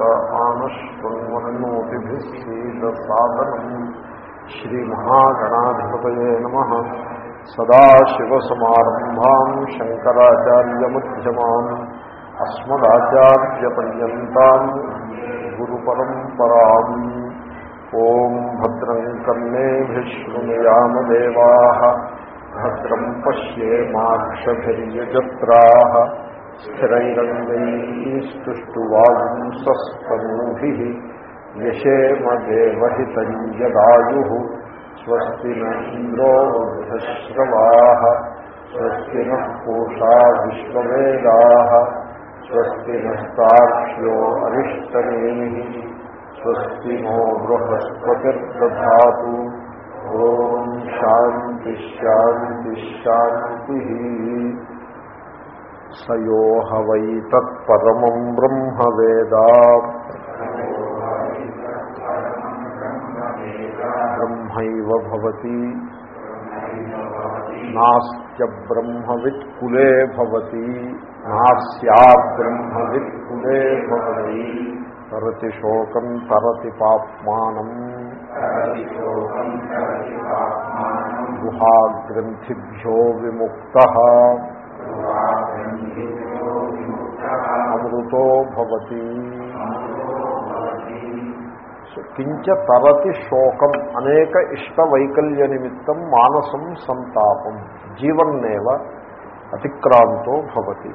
मानशृण्वन्नोतिभिश्चीलसादनम् श्रीमहागणाधिपतये नमः सदाशिवसमारम्भाम् शङ्कराचार्यमध्यमान् अस्मदाचार्यपर्यन्ताम् गुरुपरम्पराम् ॐ भद्रम् कर्णेभिः देवाः भद्रम् पश्ये माक्षभिर्यजत्राः पश्येमाक्षभिर्यजत्राः स्थिरैरङ्गैस्तुष्टुवागुंसस्तनूभिः यशेमदेवहितम् यदायुः स्वस्ति न इन्द्रो वृद्धश्रवाः स्वस्ति नः पूषा विश्ववेदाः स्वस्ति नस्ताक्ष्यो अरिष्टनेमिः स्वस्ति नो बृहस्पतिर्दधातु ॐ సయోహ వై తత్పరమం బ్రహ్మ వేదా బ్రహ్మైవ భవతి నాస్య బ్రహ్మవిత్ కులే భవతి నాస్యా బ్రహ్మవిత్ కులే భవతి తరతి శోకం తరతి పాప్మానం గుహాగ్రంథిభ్యో విముక్త అమృతో భవతి. కించ తరతి శోకం అనేక ఇష్ట వైకల్య నిమిత్తం మానసం సంతాపం జీవన్నేవ అతిక్రాంతో భవతి.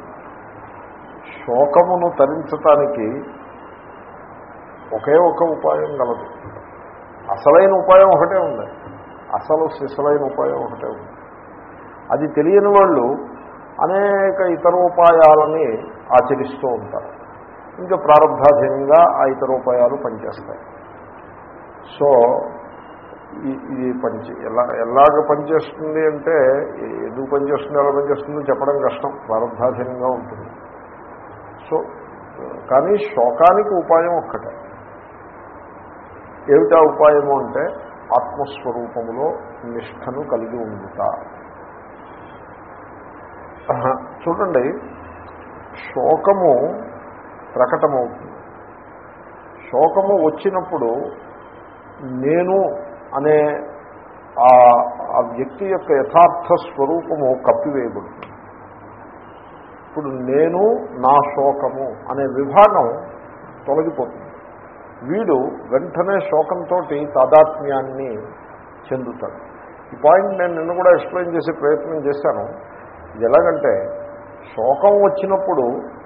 శోకమును తరించటానికి ఒకే ఒక ఉపాయం గలదు. అసలైన ఉపాయం ఒకటే ఉంది. అసలు సిసలైన ఉపాయం ఒకటే ఉంది. అది తెలియని వాళ్ళు అనేక ఇతర ఉపాయాలని ఆచరిస్తూ ఉంటారు. ఇంకా ప్రారంభాధీనంగా ఆ ఇతర ఉపాయాలు పనిచేస్తాయి. సో ఇది పనిచే ఎలా ఎలాగ పనిచేస్తుంది అంటే ఎందుకు పనిచేస్తుంది ఎలా పనిచేస్తుందో చెప్పడం కష్టం ప్రారంభాధీనంగా ఉంటుంది. సో కానీ శోకానికి ఉపాయం ఒక్కటే. ఏమిటా ఉపాయము అంటే ఆత్మస్వరూపములో నిష్టను కలిగి ఉండుట. చూడండి. శోకము ప్రకటమవుతుంది. శోకము వచ్చినప్పుడు నేను అనే ఆ వ్యక్తి యొక్క యథార్థ స్వరూపము కప్పివేయబడుతుంది. ఇప్పుడు నేను నా శోకము అనే విభాగం తొలగిపోతుంది. వీడు వెంటనే శోకంతో తాదాత్మ్యాన్ని చెందుతాడు. ఈ పాయింట్ నేను నిన్న కూడా ఎక్స్ప్లెయిన్ చేసే ప్రయత్నం చేశాను. ఇది ఎలాగంటే శోకం వచ్చినప్పుడు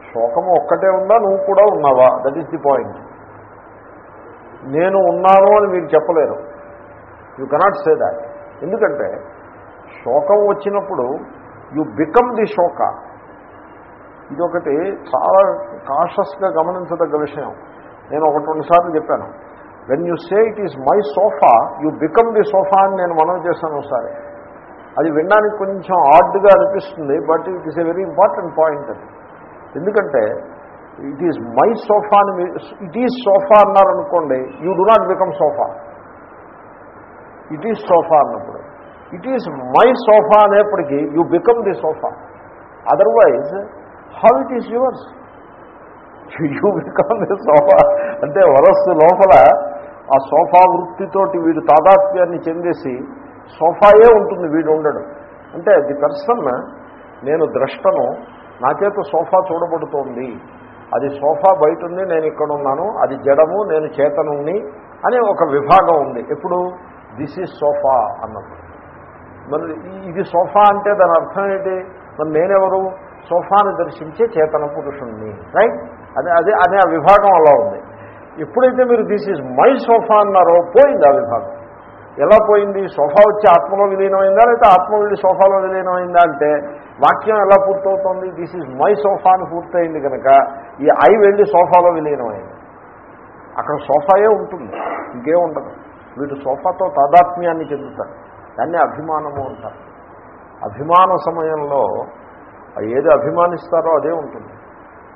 శోకం ఒక్కటే ఉందా నువ్వు కూడా ఉన్నావా? దట్ ఈస్ ది పాయింట్ నేను ఉన్నాను అని మీరు చెప్పలేరు. యూ కెనాట్ సే దాట్ ఎందుకంటే శోకం వచ్చినప్పుడు యు బికమ్ ది శోక. ఇదొకటి చాలా కాషస్గా గమనించదగ్గ విషయం. నేను ఒకటి రెండుసార్లు చెప్పాను. When you say it is my sofa you become the sofa అని నేను మనం చేశాను ఒకసారి. అది వినడానికి కొంచెం ఆడ్గా అనిపిస్తుంది but it is a very important point అది. ఎందుకంటే ఇట్ ఈజ్ మై సోఫా అని ఇట్ ఈజ్ సోఫా అన్నారనుకోండి you do not become sofa it is sofa అన్నప్పుడు. ఇట్ ఈజ్ మై సోఫా అనేప్పటికీ you become the sofa otherwise how it is yours you become the sofa అంటే వరస్సు లోపల ఆ sofa వృత్తితోటి వీడు తాదాత్మ్యాన్ని చెందేసి సోఫాయే ఉంటుంది వీడు ఉండడు. అంటే ది పర్సన్ నేను ద్రష్టను నా చేత సోఫా చూడబడుతోంది. అది సోఫా బయట ఉంది నేను ఇక్కడ ఉన్నాను అది జడము నేను చేతనుని అనే ఒక విభాగం ఉంది. ఎప్పుడు? దిస్ ఈజ్ సోఫా అన్నప్పుడు. మరి ఇది సోఫా అంటే దాని అర్థం ఏంటి? మరి నేనెవరు? సోఫాను దర్శించే చేతన పురుషుణ్ణి. రైట్? అదే అదే అనే ఆ విభాగం అలా ఉంది. ఎప్పుడైతే మీరు దిస్ ఈజ్ మై సోఫా అన్నారో పోయింది ఆ విభాగం. ఎలా పోయింది? సోఫా వచ్చి ఆత్మలో విలీనమైందా లేకపోతే ఆత్మ వెళ్ళి సోఫాలో విలీనమైందా అంటే వాక్యం ఎలా పూర్తవుతోంది? దిస్ ఈజ్ మై సోఫా అని పూర్తయింది కనుక ఈ ఐ వెళ్ళి సోఫాలో విలీనమైంది. అక్కడ సోఫాయే ఉంటుంది ఇంకేముండదు ఉండదు. వీటి సోఫాతో తాదాత్మ్యాన్ని చెందుతారు దాన్ని అభిమానము అంటారు. అభిమాన సమయంలో ఏది అభిమానిస్తారో అదే ఉంటుంది.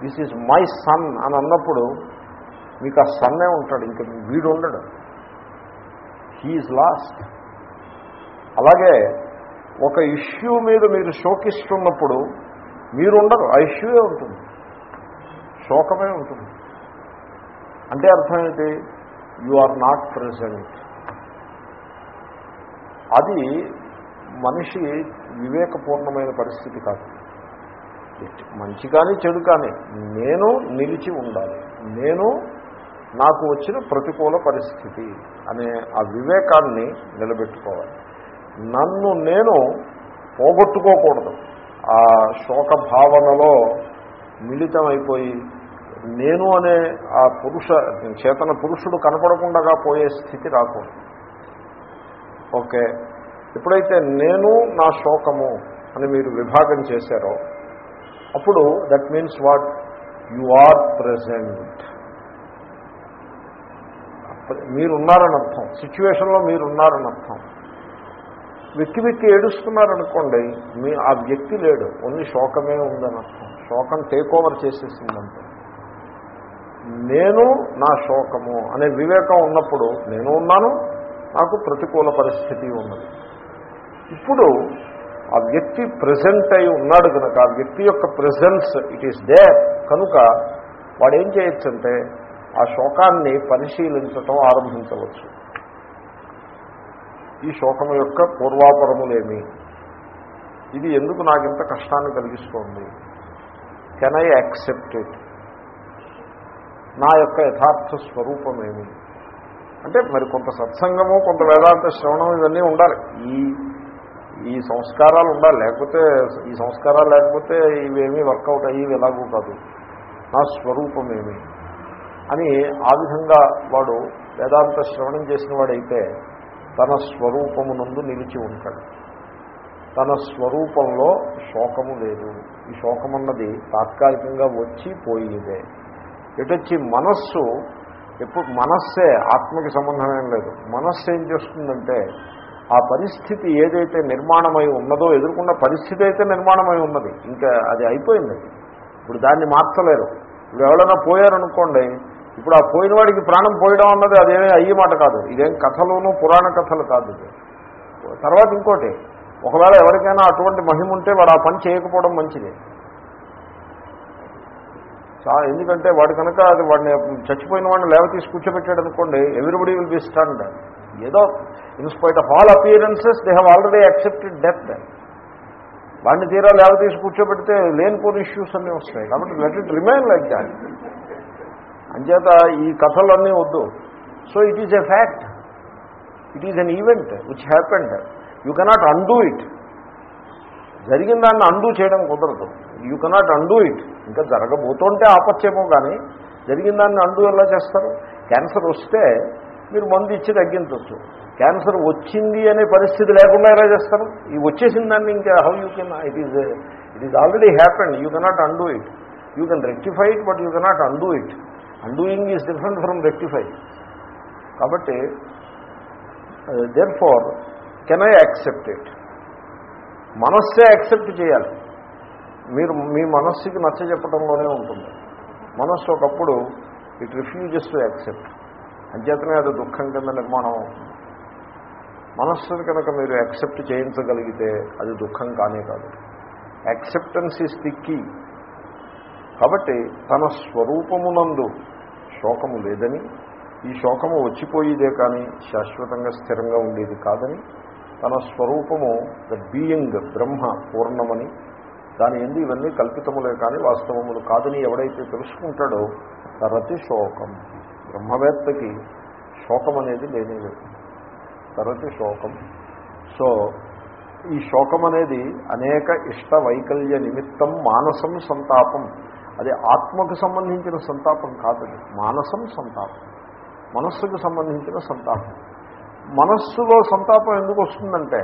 దిస్ ఈజ్ మై సన్ అని అన్నప్పుడు మీకు ఆ సన్నే ఉంటాడు ఇంక వీడు ఉండడు. He is lost. అలాగే ఒక ఇష్యూ మీద మీరు శోకిస్తున్నప్పుడు మీరుండరు ఆ ఇష్యూయే ఉంటుంది. శోకమే ఉంటుంది. అంటే అర్థం ఏంటి? యు ఆర్ నాట్ ప్రజెంట్ అది మనిషి వివేకపూర్ణమైన పరిస్థితి కాదు. మంచి కానీ చెడు కానీ నేను నిలిచి ఉండాలి. నేను నాకు వచ్చిన ప్రతికూల పరిస్థితి అనే ఆ వివేకాన్ని నిలబెట్టుకోవాలి. నన్ను నేను పోగొట్టుకోకూడదు. ఆ శోక భావనలో మిళితమైపోయి నేను అనే ఆ పురుష చేతన పురుషుడు కనపడకుండా పోయే స్థితి రాకూడదు. ఓకే. ఎప్పుడైతే నేను నా శోకము అని మీరు విభాగం చేశారో అప్పుడు that means what you are present మీరున్నారని అర్థం. సిచ్యువేషన్లో మీరున్నారని అర్థం. వెక్కి వెక్కి ఏడుస్తున్నారనుకోండి మీ ఆ వ్యక్తి లేడు. ఓన్లీ శోకమే ఉందని అర్థం. శోకం టేక్ ఓవర్ చేసేసిందంటే. నేను నా శోకము అనే వివేకం ఉన్నప్పుడు నేను ఉన్నాను నాకు ప్రతికూల పరిస్థితి ఉన్నది. ఇప్పుడు ఆ వ్యక్తి ప్రజెంట్ అయి ఉన్నాడు కనుక ఆ వ్యక్తి యొక్క ప్రజెన్స్ ఇట్ ఈస్ డే కనుక వాడు ఏం చేయొచ్చంటే ఆ శోకాన్ని పరిశీలించటం ఆరంభించవచ్చు. ఈ శోకము యొక్క పూర్వాపరములేమి? ఇది ఎందుకు నాకింత కష్టాన్ని కలిగిస్తోంది? కెన్ ఐ యాక్సెప్ట్ ఇట్ నా యొక్క యథార్థ స్వరూపమేమి? అంటే మరి కొంత సత్సంగము కొంత వేదాంత శ్రవణం ఇవన్నీ ఉండాలి. ఈ ఈ సంస్కారాలు ఉండాలి. లేకపోతే ఈ సంస్కారాలు లేకపోతే ఇవేమీ వర్కౌట్ అయ్యేవి ఎలాగూ కాదు. నా స్వరూపమేమి? అని ఆ విధంగా వాడు వేదాంత శ్రవణం చేసిన వాడైతే తన స్వరూపమునందు నిలిచి ఉంటాడు. తన స్వరూపంలో శోకము లేదు. ఈ శోకమన్నది తాత్కాలికంగా వచ్చి పోయేదే ఎటొచ్చి మనస్సు ఎప్పుడు మనస్సే ఆత్మకి సంబంధమేం లేదు. మనస్సు ఏం చేస్తుందంటే ఆ పరిస్థితి ఏదైతే నిర్మాణమై ఉన్నదో ఎదుర్కొన్న పరిస్థితి అయితే నిర్మాణమై ఉన్నది. ఇంకా అది అయిపోయింది. ఇప్పుడు దాన్ని మార్చలేరు. ఇప్పుడు ఎవరైనా పోయారనుకోండి ఇప్పుడు ఆ పోయిన వాడికి ప్రాణం పోయడం అన్నది అదేమీ అయ్యే మాట కాదు. ఇదేం కథలోనూ పురాణ కథలు కాదు ఇది. తర్వాత ఇంకోటి ఒకవేళ ఎవరికైనా అటువంటి మహిమ ఉంటే వాడు ఆ పని చేయకపోవడం మంచిది. ఎందుకంటే వాడు కనుక అది వాడిని చచ్చిపోయిన వాడిని లేవ తీసి కూర్చోబెట్టాడు అనుకోండి ఎవ్రీబడి విల్ బి స్టాండ్ ఏదో in spite of all appearances they have already accepted death వాడిని తీరా లేవ తీసి కూర్చోబెడితే కొన్ని ఇష్యూస్ అన్నీ వస్తాయి. కాబట్టి let it remain like that అంచేత ఈ కథలన్నీ వద్దు. So it is a fact it is an event which happened you cannot undo it జరిగిన దాన్ని అండూ చేయడం కుదరదు. యూ కెనాట్ అండూ ఇట్ ఇంకా జరగబోతుంటే ఆపచ్చేమో కానీ జరిగిన దాన్ని అండూ ఎలా చేస్తారు? క్యాన్సర్ వస్తే మీరు మందు ఇచ్చి తగ్గించవచ్చు క్యాన్సర్ వచ్చింది అనే పరిస్థితి లేకుండా ఎలా చేస్తారు? ఈ వచ్చేసిన దాన్ని ఇంకా how you can it is it is already happened you cannot undo it you can rectify it but you cannot undo it undoing is different from rectify కాబట్టి therefore can I accept it మనస్సే accept చేయాలి. మీరు మీ మనస్సుకి నచ్చ చెప్పడంలోనే ఉంటుంది. మనస్సు ఒకప్పుడు it refuses to accept అంచేతనే అది దుఃఖం కింద నిర్మాణం అవుతుంది. కనుక మీరు యాక్సెప్ట్ చేయించగలిగితే అది దుఃఖం కానే కాదు. యాక్సెప్టెన్స్ ఈజ్ ది కీ కాబట్టి తన స్వరూపమునందు శోకము లేదని ఈ శోకము వచ్చిపోయేదే కానీ శాశ్వతంగా స్థిరంగా ఉండేది కాదని తన స్వరూపము ద బీయింగ్ బ్రహ్మ పూర్ణమని దాని ఎందు ఇవన్నీ కల్పితములే కానీ వాస్తవములు కాదని ఎవడైతే తెలుసుకుంటాడో తరతి శోకం. బ్రహ్మవేత్తకి శోకం అనేది లేనే లేదు. తరతి శోకం. సో ఈ శోకం అనేది అనేక ఇష్ట వైకల్య నిమిత్తం మానసం సంతాపం. అది ఆత్మకు సంబంధించిన సంతాపం కాదది మానసం సంతాపం. మనస్సుకు సంబంధించిన సంతాపం. మనస్సులో సంతాపం ఎందుకు వస్తుందంటే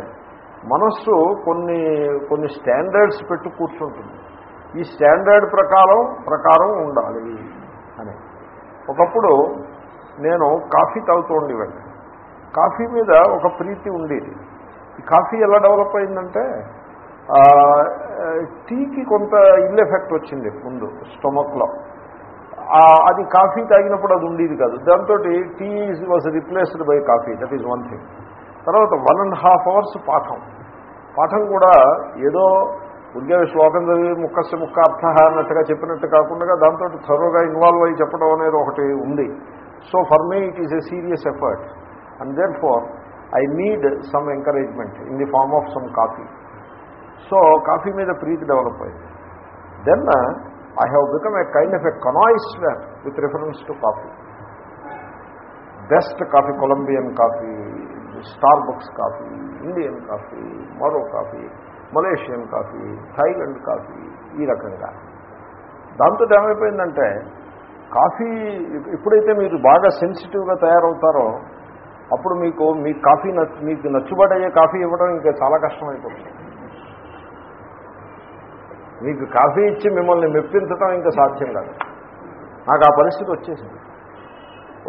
మనస్సు కొన్ని కొన్ని స్టాండర్డ్స్ పెట్టు కూర్చుంటుంది. ఈ స్టాండర్డ్ ప్రకారం ప్రకారం ఉండాలి అని. ఒకప్పుడు నేను కాఫీ తాగుతూ ఉండేవాడిని. కాఫీ మీద ఒక ప్రీతి ఉండేది. ఈ కాఫీ ఎలా డెవలప్ అయిందంటే టీకి కొంత ఇల్ ఎఫెక్ట్ వచ్చింది ముందు స్టొమక్లో అది కాఫీ తాగినప్పుడు అది ఉండేది కాదు. దాంతో tea was replaced by coffee that is one thing తర్వాత వన్ అండ్ హాఫ్ అవర్స్ పాఠం. పాఠం కూడా ఏదో ఉద్యోగ శ్లోకం చదివి ముక్కస్య ముక్క అర్థ అన్నట్టుగా చెప్పినట్టు కాకుండా దాంతో త్వరగా ఇన్వాల్వ్ అయ్యి చెప్పడం అనేది ఒకటి ఉంది. So for me it is a serious effort and therefore I need some encouragement in the form of some coffee so coffee మీద ప్రీతి డెవలప్ అయింది. Then I have become a kind of a connoisseur with reference to coffee best coffee Colombian coffee Starbucks coffee Indian coffee మరో coffee Malaysian coffee Thailand coffee ఈ రకంగా. దాంతో ఏమైపోయిందంటే coffee ఎప్పుడైతే మీరు బాగా సెన్సిటివ్గా తయారవుతారో అప్పుడు మీకు మీ కాఫీ నచ్చు మీకు నచ్చుబడయ్యే కాఫీ ఇవ్వడం ఇంకా చాలా కష్టమైపోతుంది. మీకు కాఫీ ఇచ్చి మిమ్మల్ని మెప్పించడం ఇంకా సాధ్యం కాదు. నాకు ఆ పరిస్థితి వచ్చేసింది.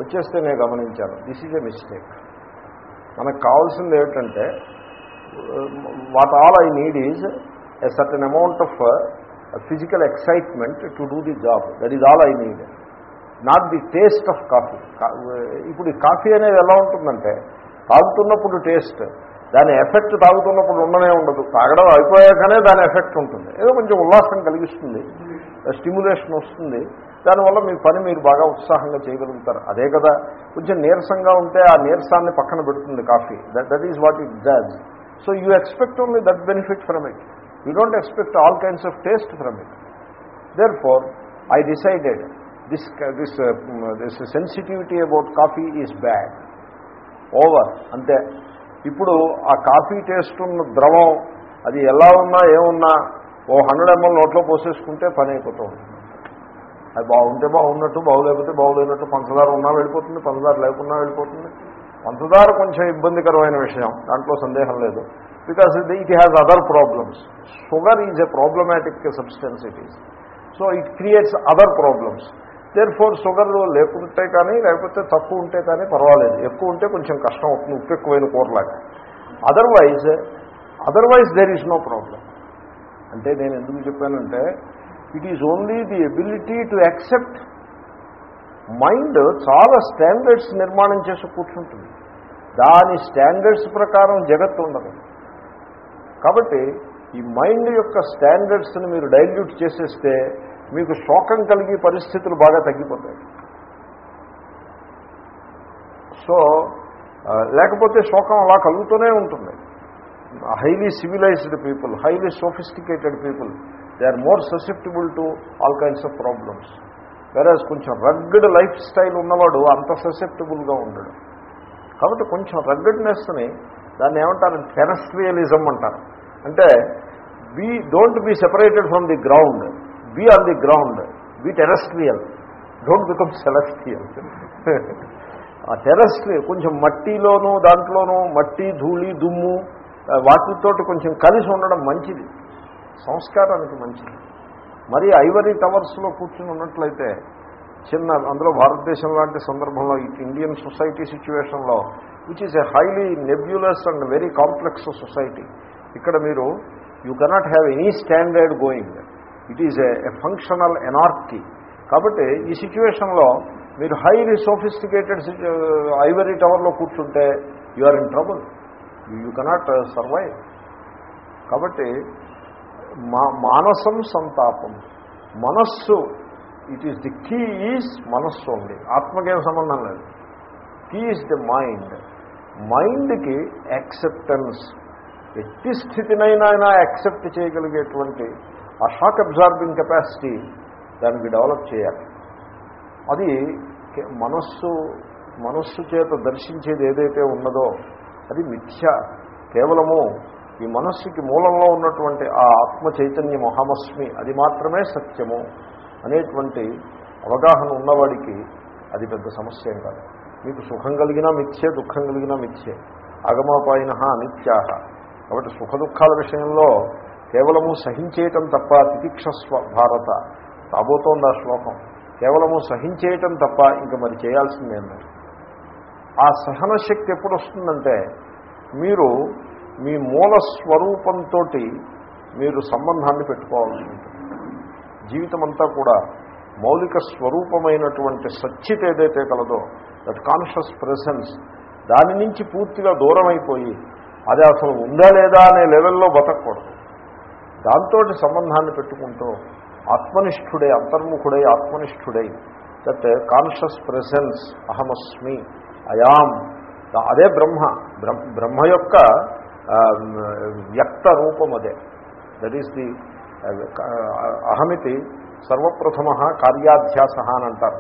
వచ్చేస్తే నేను గమనించాను. దిస్ ఈజ్ ఎ మిస్టేక్ మనకు కావాల్సింది ఏమిటంటే what all I need is a certain amount of physical excitement to do the job that is all I need not the taste of coffee ఇప్పుడు ఈ కాఫీ అనేది ఎలా ఉంటుందంటే తాగుతున్నప్పుడు టేస్ట్ దాని effect తాగుతున్నప్పుడు ఉండనే ఉండదు. తాగడం అయిపోయాకనే దాని ఎఫెక్ట్ ఉంటుంది. ఏదో కొంచెం ఉల్లాసం కలిగిస్తుంది. స్టిమ్యులేషన్ వస్తుంది. దానివల్ల మీ పని మీరు బాగా ఉత్సాహంగా చేయగలుగుతారు. అదే కదా కొంచెం నీరసంగా ఉంటే ఆ నీరసాన్ని పక్కన పెడుతుంది coffee. That that is what it does so you expect only that benefit from it you don't expect all kinds of taste from it therefore I decided this this this sensitivity about coffee is bad over అంతే. ఇప్పుడు ఆ coffee taste ఉన్న ద్రవం అది ఎలా ఉన్నా ఏమున్నా ఓ hundred ML నోట్లో పోసేసుకుంటే పని అయిపోతూ ఉంటుంది. అది బాగుంటే బాగున్నట్టు బాగులేకపోతే బాగులేనట్టు పంచదార ఉన్నా వెళ్ళిపోతుంది పంచదార లేకున్నా వెళ్ళిపోతుంది. పంచదార కొంచెం ఇబ్బందికరమైన విషయం దాంట్లో సందేహం లేదు. Because it has other problems sugar is a problematic substance it so it creates other problems therefore sugar లేకుంటే కానీ లేకపోతే తక్కువ ఉంటే కానీ పర్వాలేదు. ఎక్కువ ఉంటే కొంచెం కష్టం అవుతుంది ఉప్పు ఎక్కువైన కూరలాగా. Otherwise otherwise there is no problem అంటే నేను ఎందుకు చెప్పానంటే it is only the ability to accept mind చాలా స్టాండర్డ్స్ నిర్మాణం చేసి కూర్చుంటుంది. దాని స్టాండర్డ్స్ ప్రకారం జగత్తు ఉండదు. కాబట్టి ఈ మైండ్ యొక్క స్టాండర్డ్స్ని మీరు డైల్యూట్ చేసేస్తే మీకు శోకం కలిగే పరిస్థితులు బాగా తగ్గిపోతాయి. సో లేకపోతే శోకం అలా కలుగుతూనే ఉంటుంది. Highly civilised people highly sophisticated people they are more susceptible to all kinds of problems whereas కొంచెం రగ్గడ్ లైఫ్ స్టైల్ ఉన్నవాడు అంత ససెప్టిబుల్గా ఉండడు. కాబట్టి కొంచెం రగ్గడ్నెస్ని దాన్ని ఏమంటారు? టెరస్ట్రియలిజం అంటారు. అంటే be don't be separated from the ground be on the ground be terrestrial. Don't become celestial ఆ టెరస్ట్రియల్ కొంచెం మట్టిలోనూ దాంట్లోనూ మట్టి ధూళి దుమ్ము వాటితోటి కొంచెం కలిసి ఉండడం మంచిది. సంస్కారానికి మంచిది. మరి ఐవరీ టవర్స్లో కూర్చుని ఉన్నట్లయితే చిన్న అందులో భారతదేశం లాంటి సందర్భంలో ఈ ఇండియన్ సొసైటీ సిచ్యువేషన్లో which is a highly nebulous and very complex society ఇక్కడ మీరు you cannot have any standard going it is a functional anarchy కాబట్టి ఈ సిచ్యువేషన్లో మీరు హైలీ సోఫిస్టికేటెడ్ ఐవరీ టవర్లో కూర్చుంటే you are in trouble you cannot survive కాబట్టి మా మానసం సంతాపం. మనస్సు it is the key is మనస్సు ఉంది ఆత్మకేం సంబంధం లేదు. కీ ఈజ్ ది మైండ్ మైండ్కి యాక్సెప్టెన్స్ ఎట్టి స్థితినైనా యాక్సెప్ట్ చేయగలిగేటువంటి ఆ షాక్ అబ్జార్బింగ్ కెపాసిటీ దానికి డెవలప్ చేయాలి. అది మనస్సు మనస్సు చేత దర్శించేది ఏదైతే ఉన్నదో అది మిథ్య. కేవలము ఈ మనస్సుకి మూలంలో ఉన్నటువంటి ఆ ఆత్మ చైతన్య మహామస్మి అది మాత్రమే సత్యము అనేటువంటి అవగాహన ఉన్నవాడికి అది పెద్ద సమస్య ఏం కాదు. మీకు సుఖం కలిగినా మిథ్యే దుఃఖం కలిగినా మిథ్యే. అగమాపాయిన నిత్యాహ కాబట్టి సుఖ దుఃఖాల విషయంలో కేవలము సహించేయటం తప్ప తితిక్షస్వ భారత. రాబోతోంది ఆ శ్లోకం. కేవలము సహించేయటం తప్ప ఇంకా మరి చేయాల్సిందేంది ఆ సహనశక్తి ఎప్పుడు వస్తుందంటే మీరు మీ మూల స్వరూపంతో మీరు సంబంధాన్ని పెట్టుకోవాల్సి ఉంటుంది. జీవితం అంతా కూడా మౌలిక స్వరూపమైనటువంటి సచ్చిత ఏదైతే కలదో దట్ కాన్షియస్ ప్రెసెన్స్ దాని నుంచి పూర్తిగా దూరం అయిపోయి అది అసలు ఉందా లేదా అనే లెవెల్లో బతకూడదు దాంతో సంబంధాన్ని పెట్టుకుంటూ ఆత్మనిష్ఠుడై అంతర్ముఖుడై ఆత్మనిష్ఠుడై దట్ కాన్షియస్ ప్రెసెన్స్ అహమస్మి అయాం. అదే బ్రహ్మ. బ్రహ్మ యొక్క వ్యక్త రూపం అదే. దట్ ఈస్ ది అహమితి సర్వప్రథమ కార్యాధ్యాస అని అంటారు.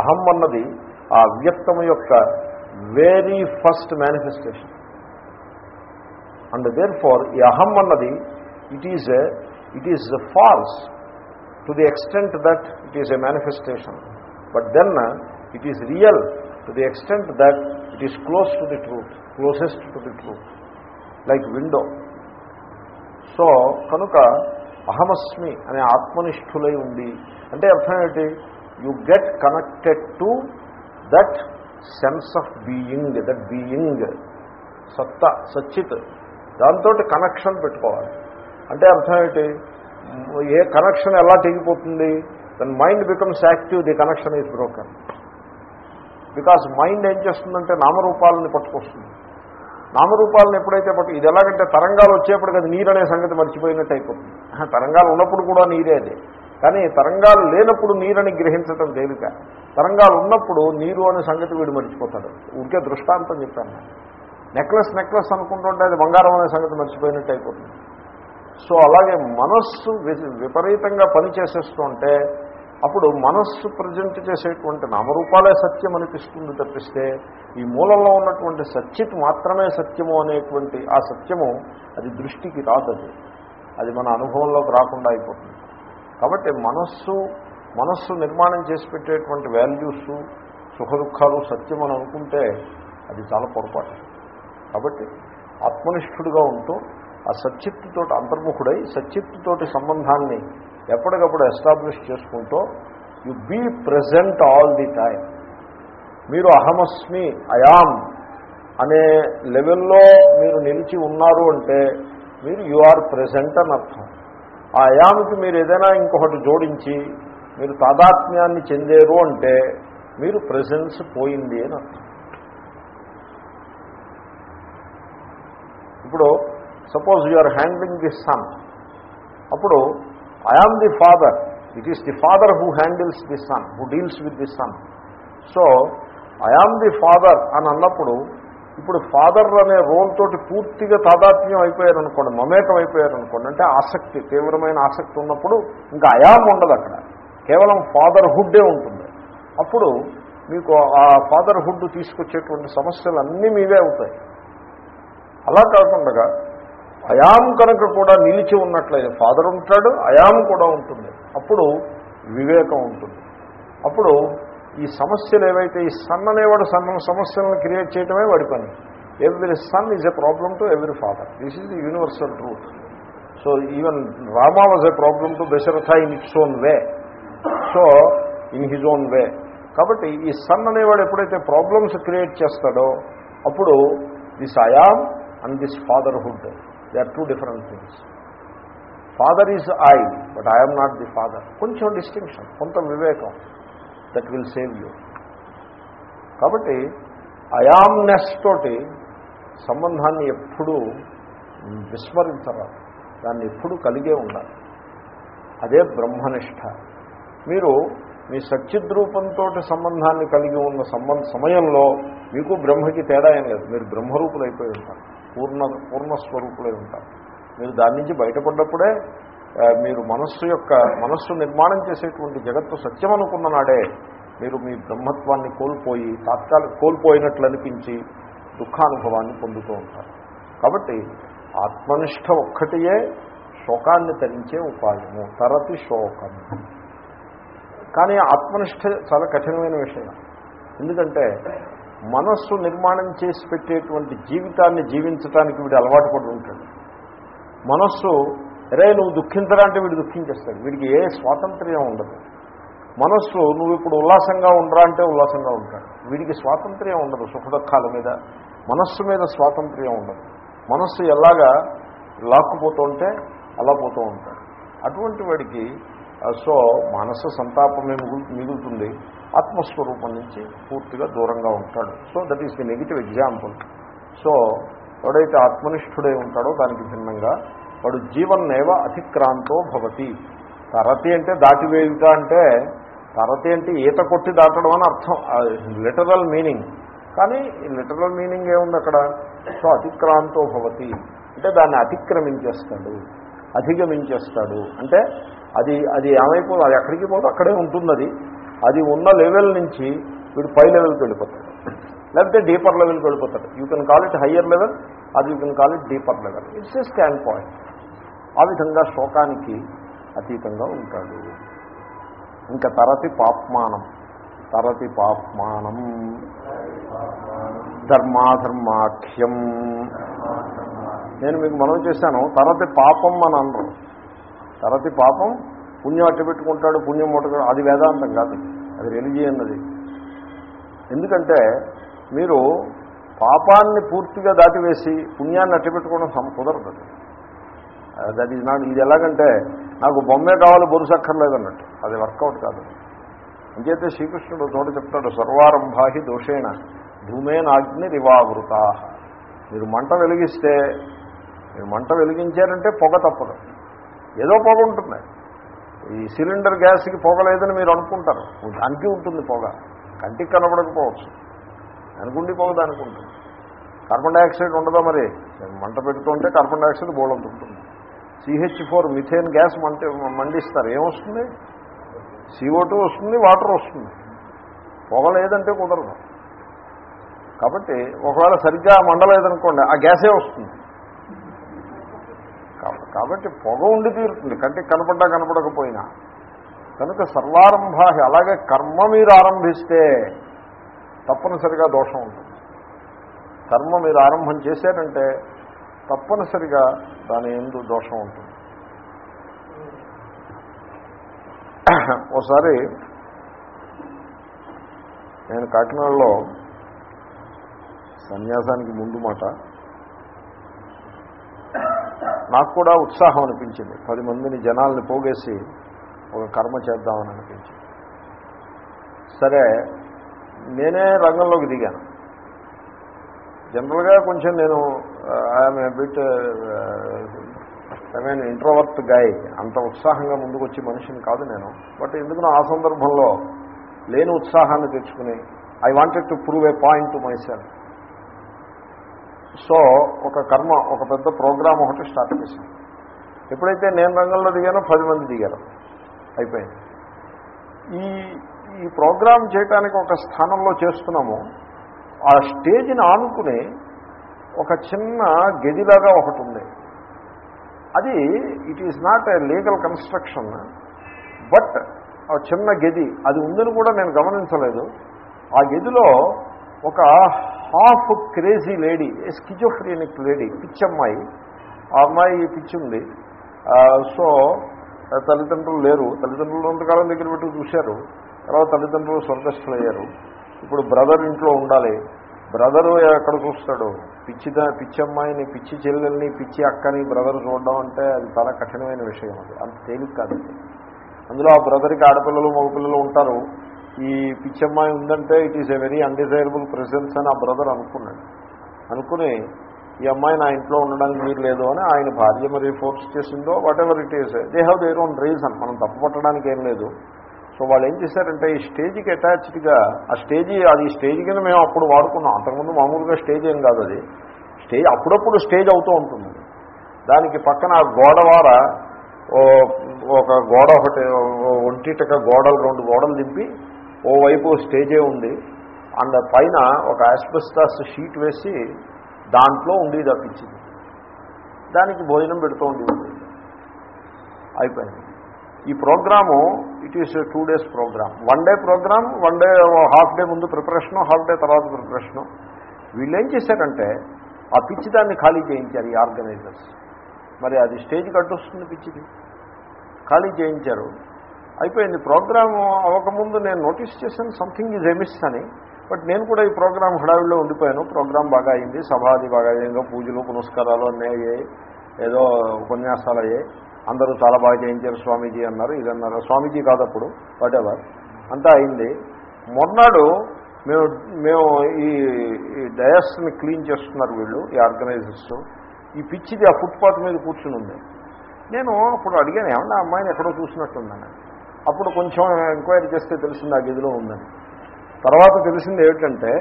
అహం అన్నది ఆ వ్యక్తము యొక్క very first manifestation and therefore ఈ అహం అన్నది it is it is false to the extent that it is a manifestation but then it is real to the extent that it is close to the truth closest to the truth like window so కనుక అహమస్మి అనే ఆత్మనిష్ఠులై ఉంది అంటే అర్థం ఏంటి? You get connected to that sense of being that being సత్త సచ్చిత్. దాంతో కనెక్షన్ పెట్టుకోవాలి. అంటే అర్థం ఏంటి? ఏ కనెక్షన్ ఎలా తెగిపోతుంది? Then mind becomes active the connection is broken because mind ఏం చేస్తుందంటే నామరూపాలని పట్టుకొస్తుంది. నామరూపాలను ఎప్పుడైతే పట్టు ఇది ఎలాగంటే తరంగాలు వచ్చేప్పుడు కదా నీరు అనే సంగతి మర్చిపోయినట్టు అయిపోతుంది. తరంగాలు ఉన్నప్పుడు కూడా నీరే అది. కానీ తరంగాలు లేనప్పుడు నీరని గ్రహించటం తేలిక. తరంగాలు ఉన్నప్పుడు నీరు అనే సంగతి వీడు మర్చిపోతాడు. ఊరికే దృష్టాంతం చెప్పాను. నెక్లెస్ నెక్లెస్ అనుకుంటుంటే అది బంగారం అనే సంగతి మర్చిపోయినట్టు అయిపోతుంది. సో అలాగే మనస్సు వి- విపరీతంగా పని చేసేస్తుంటే అప్పుడు మనస్సు ప్రజెంట్ చేసేటువంటి నామరూపాలే సత్యం అనిపిస్తుంది తప్పిస్తే ఈ మూలంలో ఉన్నటువంటి సత్యత మాత్రమే సత్యము అనేటువంటి ఆ సత్యము అది దృష్టికి రాదది అది. మన అనుభవంలోకి రాకుండా అయిపోతుంది. కాబట్టి మనస్సు మనస్సు నిర్మాణం చేసి పెట్టేటువంటి వాల్యూస్ సుఖ దుఃఖాలు సత్యం అని అనుకుంటే అది చాలా పొరపాటు. కాబట్టి ఆత్మనిష్ఠుడిగా ఉంటూ ఆ సచ్చిత్తుతోటి అంతర్ముఖుడై సచ్చిత్తుతోటి సంబంధాన్ని ఎప్పటికప్పుడు ఎస్టాబ్లిష్ చేసుకుంటూ you be present all the time మీరు అహమస్మి అయామ్ అనే లెవెల్లో మీరు నిలిచి ఉన్నారు అంటే మీరు యు ఆర్ ప్రజెంట్ అని అర్థం. ఆ అయామ్కి మీరు ఏదైనా ఇంకొకటి జోడించి మీరు తాదాత్మ్యాన్ని చెందేరు అంటే మీరు ప్రజెన్స్ పోయింది అని అర్థం. ఇప్పుడు suppose you are handling the son అప్పుడు I am the father it is the father who handles the son who deals with the son so I am the father అని అన్నప్పుడు ఇప్పుడు ఫాదర్ అనే రోల్ తోటి పూర్తిగా తాదాత్మ్యం అయిపోయారు అనుకోండి మమేకం అయిపోయారు అనుకోండి అంటే ఆసక్తి తీవ్రమైన ఆసక్తి ఉన్నప్పుడు ఇంకా అయామ్ ఉండదు అక్కడ. కేవలం ఫాదర్హుడ్డే ఉంటుంది. అప్పుడు మీకు ఆ ఫాదర్హుడ్ తీసుకొచ్చేటువంటి సమస్యలు అన్నీ మీవే అవుతాయి. అలా కాకుండా అయాం కనుక కూడా నిలిచి ఉన్నట్లయితే ఫాదర్ ఉంటాడు అయాం కూడా ఉంటుంది. అప్పుడు వివేకం ఉంటుంది. అప్పుడు ఈ సమస్యలు ఏవైతే ఈ సన్ అనేవాడు సన్న సమస్యలను క్రియేట్ చేయడమే వాడి పని. Every son is a problem to every father. This is the universal truth. So even Rama was a problem to Dasharatha in its own way. So in his own way. కాబట్టి ఈ son అనేవాడు ఎప్పుడైతే problems create చేస్తాడో అప్పుడు this I am and this fatherhood they are two different things father is I but I am not the father కొంచెం distinction కొంత వివేకం that will save you కాబట్టి అయామ్నెస్ తోటి సంబంధాన్ని ఎప్పుడూ విస్మరించరాదు దాన్ని ఎప్పుడూ కలిగే ఉండాలి. అదే బ్రహ్మనిష్ట. మీరు మీ సచ్చిద్రూపంతో సంబంధాన్ని కలిగి ఉన్న సంబంధ సమయంలో మీకు బ్రహ్మకి తేడా ఏం లేదు. మీరు బ్రహ్మరూపులైపోయి ఉంటారు. పూర్ణ పూర్ణస్వరూపులై ఉంటారు. మీరు దాని నుంచి బయటపడ్డప్పుడే మీరు మనస్సు యొక్క మనస్సు నిర్మాణం చేసేటువంటి జగత్తు సత్యం అనుకున్న నాడే మీరు మీ బ్రహ్మత్వాన్ని కోల్పోయి తాత్కాలిక కోల్పోయినట్లు అనిపించి దుఃఖానుభవాన్ని పొందుతూ ఉంటారు. కాబట్టి ఆత్మనిష్ట ఒక్కటియే శోకాన్ని తరించే ఉపాయము తరతి శోకం. కానీ ఆత్మనిష్ట చాలా కఠినమైన విషయం. ఎందుకంటే మనస్సు నిర్మాణం చేసి పెట్టేటువంటి జీవితాన్ని జీవించడానికి వీడు అలవాటు పడి ఉంటాడు. మనస్సు రే నువ్వు దుఃఖించరా? అంటే వీడు దుఃఖించేస్తాడు. వీడికి ఏ స్వాతంత్ర్యం ఉండదు. మనస్సు నువ్వు ఇప్పుడు ఉల్లాసంగా ఉండరా? అంటే ఉల్లాసంగా ఉంటాడు. వీడికి స్వాతంత్ర్యం ఉండదు సుఖదుఖాల మీద. మనస్సు మీద స్వాతంత్ర్యం ఉండదు. మనస్సు ఎలాగా లాక్కుపోతూ ఉంటే అలా పోతూ ఉంటాడు. అటువంటి వాడికి Uh, సో మనసు సంతాపమే మిగులుతుంది. ఆత్మస్వరూపం నుంచి పూర్తిగా దూరంగా ఉంటాడు. So that is the negative example so ఎవడైతే ఆత్మనిష్ఠుడై ఉంటాడో దానికి భిన్నంగా వాడు జీవన్నేవ అతిక్రాంతో భవతి. తరతి అంటే దాటివేయుట అంటే తరతి అంటే ఈత కొట్టి దాటడం అని అర్థం. Uh, లిటరల్ మీనింగ్ కానీ లిటరల్ మీనింగ్ ఏముంది అక్కడ? సో అతిక్రాంతో భవతి. అంటే దాన్ని అతిక్రమించేస్తాడు. అధిగమించేస్తాడు. అంటే అది అది ఏమైపోదు అది ఎక్కడికి పోదు అక్కడే ఉంటుంది అది అది ఉన్న లెవెల్ నుంచి వీడు పై లెవెల్కి వెళ్ళిపోతాడు. లేకపోతే డీపర్ లెవెల్కి వెళ్ళిపోతాడు. You can call it higher level అది you can call it deeper level it's a stand point ఆ విధంగా శోకానికి అతీతంగా ఉంటాడు. ఇంకా తరతి పాప్మానం. తరతి పాప్మానం. ధర్మాధర్మాఖ్యం. నేను మీకు మనం చేశాను తరతి పాపం అని అనరు. తరతి పాపం పుణ్యం అట్టు పెట్టుకుంటాడు పుణ్యం ముట్టడు అది వేదాంతం కాదు. అది రెలిజియన్ అది. ఎందుకంటే మీరు పాపాన్ని పూర్తిగా దాటివేసి పుణ్యాన్ని అట్టపెట్టుకోవడం కుదరదు దట్ ఈజ్ నాట్ ఇది ఎలాగంటే నాకు బొమ్మే కావాలి బొరుసక్కర్లేదన్నట్టు అది వర్కౌట్ కాదు. అంచేతే శ్రీకృష్ణుడు చోట చెప్తాడు సర్వారంభాహి దోషేణ ధూమేనాగ్ని రివావృత. మీరు మంట వెలిగిస్తే మీరు మంట వెలిగించారంటే పొగ తప్పదు. ఏదో పొగ ఉంటుంది. ఈ సిలిండర్ గ్యాస్కి పొగ లేదని మీరు అనుకుంటారు. దానికి ఉంటుంది పొగ. కంటికి కనబడకపోవచ్చు. అనుకుండి పొగ దానికి ఉంటుంది. కార్బన్ డైఆక్సైడ్ ఉండదా మరి? మంట పెడుతుంటే కార్బన్ డైఆక్సైడ్ బోలంత ఉంటుంది. సిహెచ్ ఫోర్ మిథేన్ గ్యాస్ మంట మండిస్తారు. ఏమొస్తుంది? సిఓ టూ వస్తుంది వాటర్ వస్తుంది. పొగ లేదంటే కుదరదు. కాబట్టి ఒకవేళ సరిగ్గా మండలేదనుకోండి ఆ గ్యాసే వస్తుంది. కాబట్టి పొగ ఉండి తీరుతుంది. కంటికి కనపడ్డా కనపడకపోయినా. కనుక సర్వారంభాహి అలాగే కర్మ మీరు ఆరంభిస్తే తప్పనిసరిగా దోషం ఉంటుంది. కర్మ మీరు ఆరంభం చేశారంటే తప్పనిసరిగా దాని ఎందు దోషం ఉంటుంది. ఒకసారి నేను కాకినాడలో సన్యాసానికి ముందు మాట నాకు కూడా ఉత్సాహం అనిపించింది. పది మందిని జనాల్ని పోగేసి ఒక కర్మ చేద్దామని అనిపించింది. సరే నేనే రంగంలోకి దిగాను. జనరల్గా కొంచెం నేను I'm bit I introvert introvert guy. అంత ఉత్సాహంగా ముందుకొచ్చి మనిషిని కాదు నేను. బట్ ఎందుకు ఆ సందర్భంలో లేని ఉత్సాహాన్ని తెచ్చుకుని I wanted to prove a point to my self. So ఒక కర్మ ఒక పెద్ద ప్రోగ్రామ్ ఒకటి స్టార్ట్ చేశాను ఎప్పుడైతే నేను రంగంలో దిగానో పది మంది దిగారు. అయిపోయింది. ఈ ఈ ప్రోగ్రాం చేయడానికి ఒక స్థానంలో చేస్తున్నాము. ఆ స్టేజ్ని ఆనుకుని ఒక చిన్న గదిలాగా ఒకటి ఉంది. అది it is not a legal construction but ఆ చిన్న గది అది ఉందని కూడా నేను గమనించలేదు. ఆ గదిలో ఒక half crazy lady schizophrenic lady పిచ్చమ్మాయి. ఆ అమ్మాయి పిచ్చి ఉంది సో తల్లిదండ్రులు లేరు. తల్లిదండ్రులు ఉన్నంతకాలం దగ్గర పెట్టి చూశారు. తర్వాత తల్లిదండ్రులు స్వర్గస్థులయ్యారు ఇప్పుడు బ్రదర్ ఇంట్లో ఉండాలి. బ్రదరు ఎక్కడ చూస్తాడు పిచ్చి పిచ్చి అమ్మాయిని పిచ్చి చెల్లెల్ని పిచ్చి అక్కని బ్రదర్ చూడడం అంటే అది చాలా కఠినమైన విషయం అది. అంత తేలిక కాదు. అందులో ఆ బ్రదర్కి ఆడపిల్లలు మగపిల్లలు ఉంటారు. ఈ పిచ్చమ్మాయి ఉందంటే it is a very undesirable presence అని ఆ బ్రదర్ అనుకున్నాడు. అనుకుని ఈ అమ్మాయి నా ఇంట్లో ఉండడానికి మీరు లేదు అని ఆయన భార్య మరి ఫోర్స్ చేసిందో whatever it is they have their own reason మనం తప్పు పట్టడానికి ఏం లేదు. సో వాళ్ళు ఏం చేశారంటే ఈ స్టేజ్కి అటాచ్డ్గా ఆ స్టేజ్ అది స్టేజ్ కింద మేము అప్పుడు వాడుకున్నాం. అంతకుముందు మామూలుగా స్టేజ్ ఏం కాదు అది. స్టేజ్ అప్పుడప్పుడు స్టేజ్ అవుతూ ఉంటుంది. దానికి పక్కన గోడవార ఒక గోడ ఒకటి ఒంటిటక గోడలు రెండు గోడలు దింపి ఓవైపు స్టేజే ఉంది. అండ్ పైన ఒక ఆస్బెస్టాస్ షీట్ వేసి దాంట్లో ఉండేది తప్పించింది. దానికి భోజనం పెడుతూ ఉండేది. అయిపోయింది. ఈ programme it is two days programme. One day programme one day half day ముందు ప్రిపరేషను హాఫ్ డే తర్వాత ప్రిపరేషను. వీళ్ళు ఏం చేశారంటే ఆ పిచ్చి దాన్ని ఖాళీ చేయించారు ఈ ఆర్గనైజర్స్. మరి అది స్టేజ్ కట్టొస్తుంది పిచ్చిది. ఖాళీ చేయించారు. అయిపోయింది. ప్రోగ్రామ్ అవ్వకముందు నేను నోటీస్ చేశాను సంథింగ్ ఈజ్ ఎమిస్ అని. బట్ నేను కూడా ఈ ప్రోగ్రామ్ హడావిడిలో ఉండిపోయాను. ప్రోగ్రామ్ బాగా అయింది సభాది బాగా అయ్యిందో పూజలు పునస్కారాలు అన్నీ అయ్యాయి. ఏదో ఉపన్యాసాలు అయ్యాయి. అందరూ చాలా బాగా చేయించారు స్వామీజీ అన్నారు ఇది అన్నారు. స్వామీజీ కాదప్పుడు వాట్ ఎవర్ అంతా అయింది. మొన్నాడు మేము మేము ఈ ఈ డయస్ని క్లీన్ చేస్తున్నారు వీళ్ళు ఈ ఆర్గనైజర్స్. ఈ పిచ్చిది ఆ ఫుట్పాత్ మీద కూర్చుని ఉంది. నేను అప్పుడు అడిగాను ఏమన్నా అమ్మాయిని ఎక్కడో చూసినట్టుందని అప్పుడు కొంచెం ఎంక్వైరీ చేస్తే తెలిసింది ఆ గదిలో ఉందని తర్వాత తెలిసింది ఏమిటంటే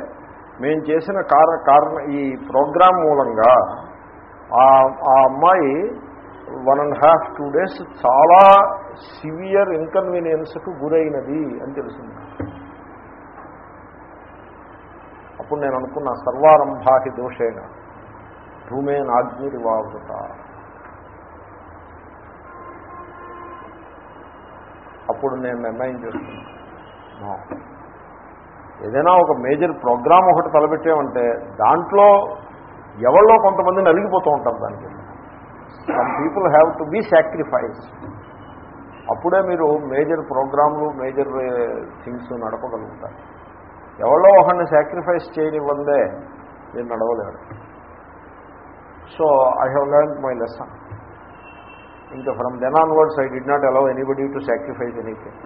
మేము చేసిన కార కారణ ఈ ప్రోగ్రాం మూలంగా ఆ అమ్మాయి one and half two days చాలా సివియర్ ఇన్కన్వీనియన్స్కు గురైనది అని తెలిసింది. అప్పుడు నేను అనుకున్నా సర్వారంభాహి దోషేణ ధూమే నాగ్నిరివావృత అప్పుడు నేను నిర్ణయం చేస్తున్నాను ఏదైనా ఒక మేజర్ ప్రోగ్రామ్ ఒకటి తలపెట్టామంటే దాంట్లో ఎవరిలో కొంతమంది నలిగిపోతూ ఉంటారు దానికి. Some people have to be sacrifice అప్పుడే మీరు మేజర్ ప్రోగ్రాంలు మేజర్ థింగ్స్ నడపగలుగుతారు. ఎవరో ఒకరిని సాక్రిఫైస్ చేయనివ్వందే నేను నడవలేరు. So I have learn my lesson ఇంకా from then onwards I did not allow anybody to sacrifice anything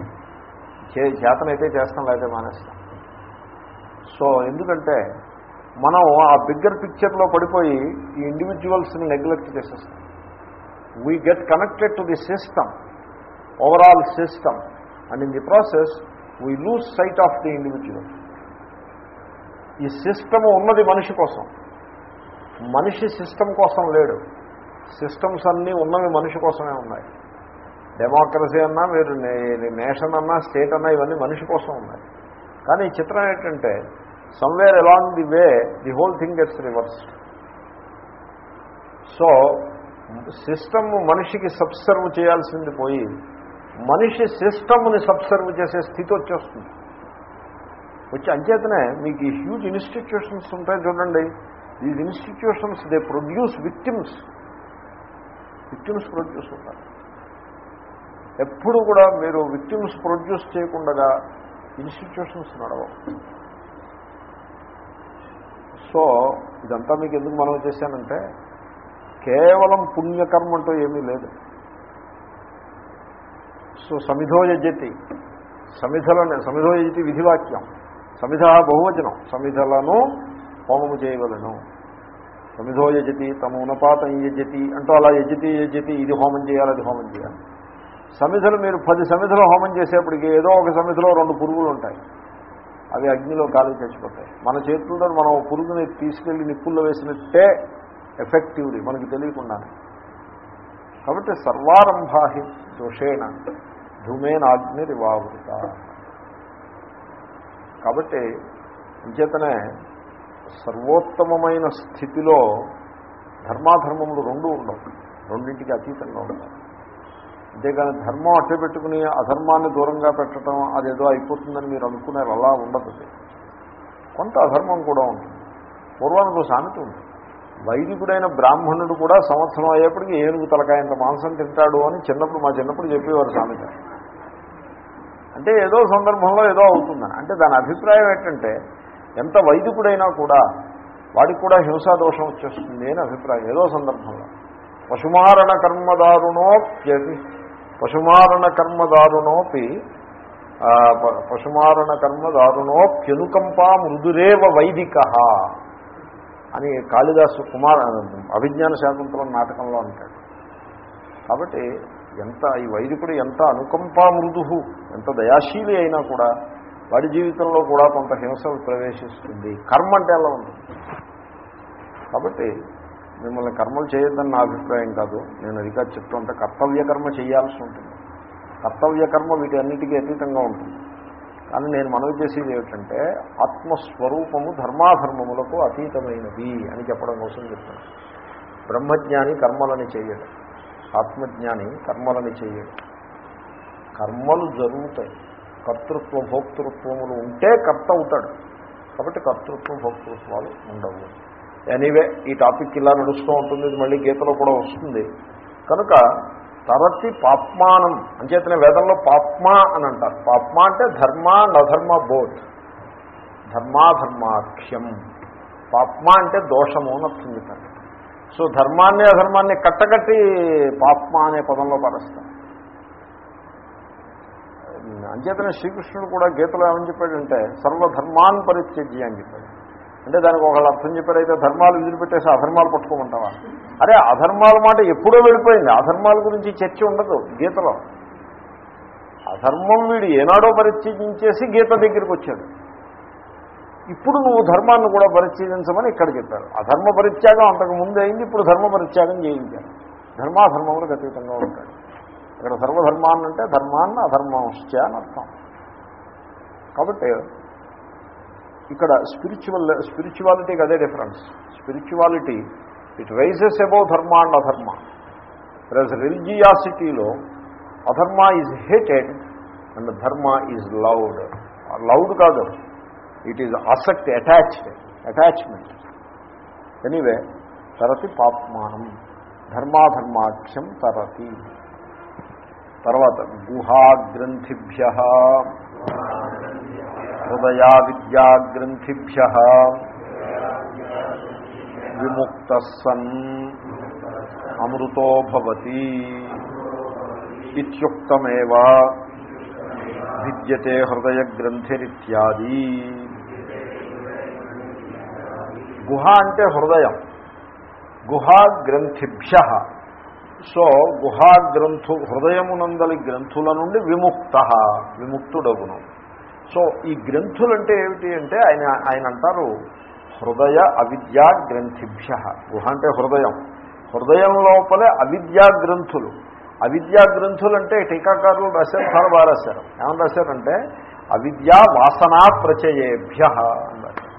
చే చేతనైతే చేస్తాం లేకపోతే మానేస్తాం. సో ఎందుకంటే మనం ఆ బిగ్గర్ పిక్చర్లో పడిపోయి ఈ ఇండివిజువల్స్ని నెగ్లెక్ట్ చేసేస్తాం. We get connected to the system overall system and in the process we lose site of the individual ఈ సిస్టమ్ ఉన్నది మనిషి కోసం. మనిషి సిస్టమ్ కోసం లేడు. సిస్టమ్స్ అన్నీ ఉన్నవి మనిషి కోసమే ఉన్నాయి. డెమోక్రసీ అన్నా మీరు నేషన్ అన్నా స్టేట్ అన్నా ఇవన్నీ మనిషి కోసం ఉన్నాయి. కానీ ఈ చిత్రం ఏంటంటే somewhere along the way the whole thing gets reversed so system మనిషికి సబ్సర్వ్ చేయాల్సింది పోయి మనిషి సిస్టమ్ని సబ్సర్వ్ చేసే స్థితి వచ్చేస్తుంది. వచ్చి అంచేతనే మీకు ఈ హ్యూజ్ ఇన్స్టిట్యూషన్స్ ఉంటాయి చూడండి. These institutions they produce victims victims produce ఉంటారు ఎప్పుడు కూడా మీరు విక్టిమ్స్ ప్రొడ్యూస్ చేయకుండా ఇన్స్టిట్యూషన్స్ నడవవు. సో ఇదంతా మీకు ఎందుకు మనం చేశానంటే కేవలం పుణ్యకర్మ అంటూ ఏమీ లేదు. సో సమిధో యజతి. సమిధలనే సమిధో యజతి విధివాక్యం. సమిధ బహువచనం. సమిధలను హోమము చేయవలను. సమిధో యజతి తమ ఉనపాతం యజతి అంటూ అలా యజతి యజతి ఇది హోమం చేయాలి అది హోమం చేయాలి. సమిధలు మీరు పది సమిధలు హోమం చేసేప్పటికి ఏదో ఒక సమిధిలో రెండు పురుగులు ఉంటాయి. అవి అగ్నిలో గాలి చచ్చిపోతాయి మన చేతుల్లో మనం పురుగుని తీసుకెళ్ళి నిప్పుల్లో వేసినట్టే ఎఫెక్టివ్లీ మనకి తెలియకుండానే. కాబట్టి సర్వారంభాహి దోషేణ ధూమేనాగ్ని రివావృత కాబట్టి అంచేతనే సర్వోత్తమమైన స్థితిలో ధర్మాధర్మములు రెండు ఉండవు. రెండింటికి అతీతంగా ఉంటాయి. అంతేగాని ధర్మం అట్టే పెట్టుకుని అధర్మాన్ని దూరంగా పెట్టడం అదేదో అయిపోతుందని మీరు అనుకున్నారు అలా ఉండదు. కొంత అధర్మం కూడా ఉంటుంది. పూర్వానికి సామెత ఉంది. వైదికుడైన బ్రాహ్మణుడు కూడా సంవత్సరం అయ్యేప్పటికీ ఏనుగు తలకాయంత మాంసం తింటాడు అని చిన్నప్పుడు మా చిన్నప్పుడు చెప్పేవారు సామెత. అంటే ఏదో సందర్భంలో ఏదో అవుతుందని. అంటే దాని అభిప్రాయం ఏంటంటే ఎంత వైదికుడైనా కూడా వాడికి కూడా హింసాదోషం వచ్చేస్తుంది అని అభిప్రాయం ఏదో సందర్భంలో. పశుమారణ కర్మదారుణోప్యది. పశుమారణ కర్మదారుణోపి పశుమారణ కర్మదారుణోప్యనుకంపా మృదురేవ వైదిక అని కాళిదాసు కుమార్ అభిజ్ఞాన శాకుంతలం నాటకంలో అంటాడు. కాబట్టి ఎంత ఈ వైదికుడు ఎంత అనుకంపా మృదు ఎంత దయాశీలి అయినా కూడా వాడి జీవితంలో కూడా కొంత హింసలు ప్రవేశిస్తుంది. కర్మ అంటే ఎలా ఉంటుంది. కాబట్టి మిమ్మల్ని కర్మలు చేయొద్దని నా అభిప్రాయం కాదు. నేను అది చెప్తుంటే కర్తవ్య కర్మ చేయాల్సి ఉంటుంది. కర్తవ్య కర్మ వీటన్నిటికీ అతీతంగా ఉంటుంది. కానీ నేను మనవి చేసేది ఏమిటంటే ఆత్మస్వరూపము ధర్మాధర్మములకు అతీతమైనది అని చెప్పడం కోసం చెప్తాను బ్రహ్మజ్ఞాని కర్మలని చేయడు. ఆత్మజ్ఞాని కర్మలని చేయడు. కర్మలు జరుగుతాయి. కర్తృత్వ భోక్తృత్వములు ఉంటే కర్త అవుతాడు కాబట్టి కర్తృత్వ భోక్తృత్వాలు ఉండవు. ఎనీవే ఈ టాపిక్ ఇలా నడుస్తూ ఉంటుంది మళ్ళీ గీతలో కూడా వస్తుంది. కనుక తరతి పాప్మానం అంచేతనే వేదంలో పాప్మా అని అంటారు. పాప్మా అంటే ధర్మ నధర్మ బోధ్. ధర్మాధర్మాఖ్యం పాప్మా అంటే దోషము అని అర్థం సో ధర్మాన్ని అధర్మాన్ని కట్టకట్టి పాప్మా అనే పదంలో పరుస్తాం అంచేతనే శ్రీకృష్ణుడు కూడా గీతలో ఏమని చెప్పాడంటే సర్వధర్మాన్ పరిత్యజ్య అని చెప్పాడు. అంటే దానికి ఒకళ్ళు అర్థం చెప్పారైతే ధర్మాలు విదిలిపెట్టేసి అధర్మాలు పట్టుకోమంటావా? అరే అధర్మాల మాట ఎప్పుడో వెళ్ళిపోయింది. అధర్మాల గురించి చర్చ ఉండదు గీతలో. అధర్మం వీడు ఏనాడో పరిత్యజించేసి గీత దగ్గరికి వచ్చాడు. ఇప్పుడు నువ్వు ధర్మాన్ని కూడా పరిత్యజించమని ఇక్కడ చెప్పారు. అధర్మ పరిత్యాగం అంతకు ముందు అయింది ఇప్పుడు ధర్మ పరిత్యాగం చేయించారు. ధర్మాధర్మములకు అతీతంగా ఉంటాడు. ఇక్కడ సర్వధర్మాన్ని అంటే ధర్మాన్ని అధర్మంశ్చ అని అర్థం. కాబట్టి ఇక్కడ స్పిరిచువల్ స్పిరిచువాలిటీకి అదే difference spirituality it rises above dharma and adharma plus రిలిజియాసిటీలో adharma is hated and dharma is loud loud కాదు. ఇట్ ఈజ్ ఆసక్తి అటాచ్డ్ అటాచ్మెంట్ ఎనీవే తరతి పాప్మానం ధర్మాధర్మాఖ్యం తరతి తర్వాత గుహాగ్రంథిభ్య హృదయా విద్యాగ్రంథిభ్య విముక్త సన్ అమృతోభవతి భవతి ఇత్యుక్తమేవ విద్యతే హృదయగ్రంథిరిత్యాది. గుహ అంటే హృదయం గుహాగ్రంథిభ్య. సో గుహాగ్రంథు హృదయమునందలి గ్రంథుల నుండి విముక్త విముక్తుడగును. సో ఈ గ్రంథులు అంటే ఏమిటి అంటే ఆయన ఆయన అంటారు హృదయ అవిద్యా గ్రంథిభ్య. గుహ అంటే హృదయం. హృదయం లోపలే అవిద్యా గ్రంథులు. అవిద్యా గ్రంథులు అంటే టీకాకారులు రాశారు చాలా బాగా రాశారు. ఏమని రాశారంటే అవిద్యా వాసనా ప్రచయేభ్య అన్నారు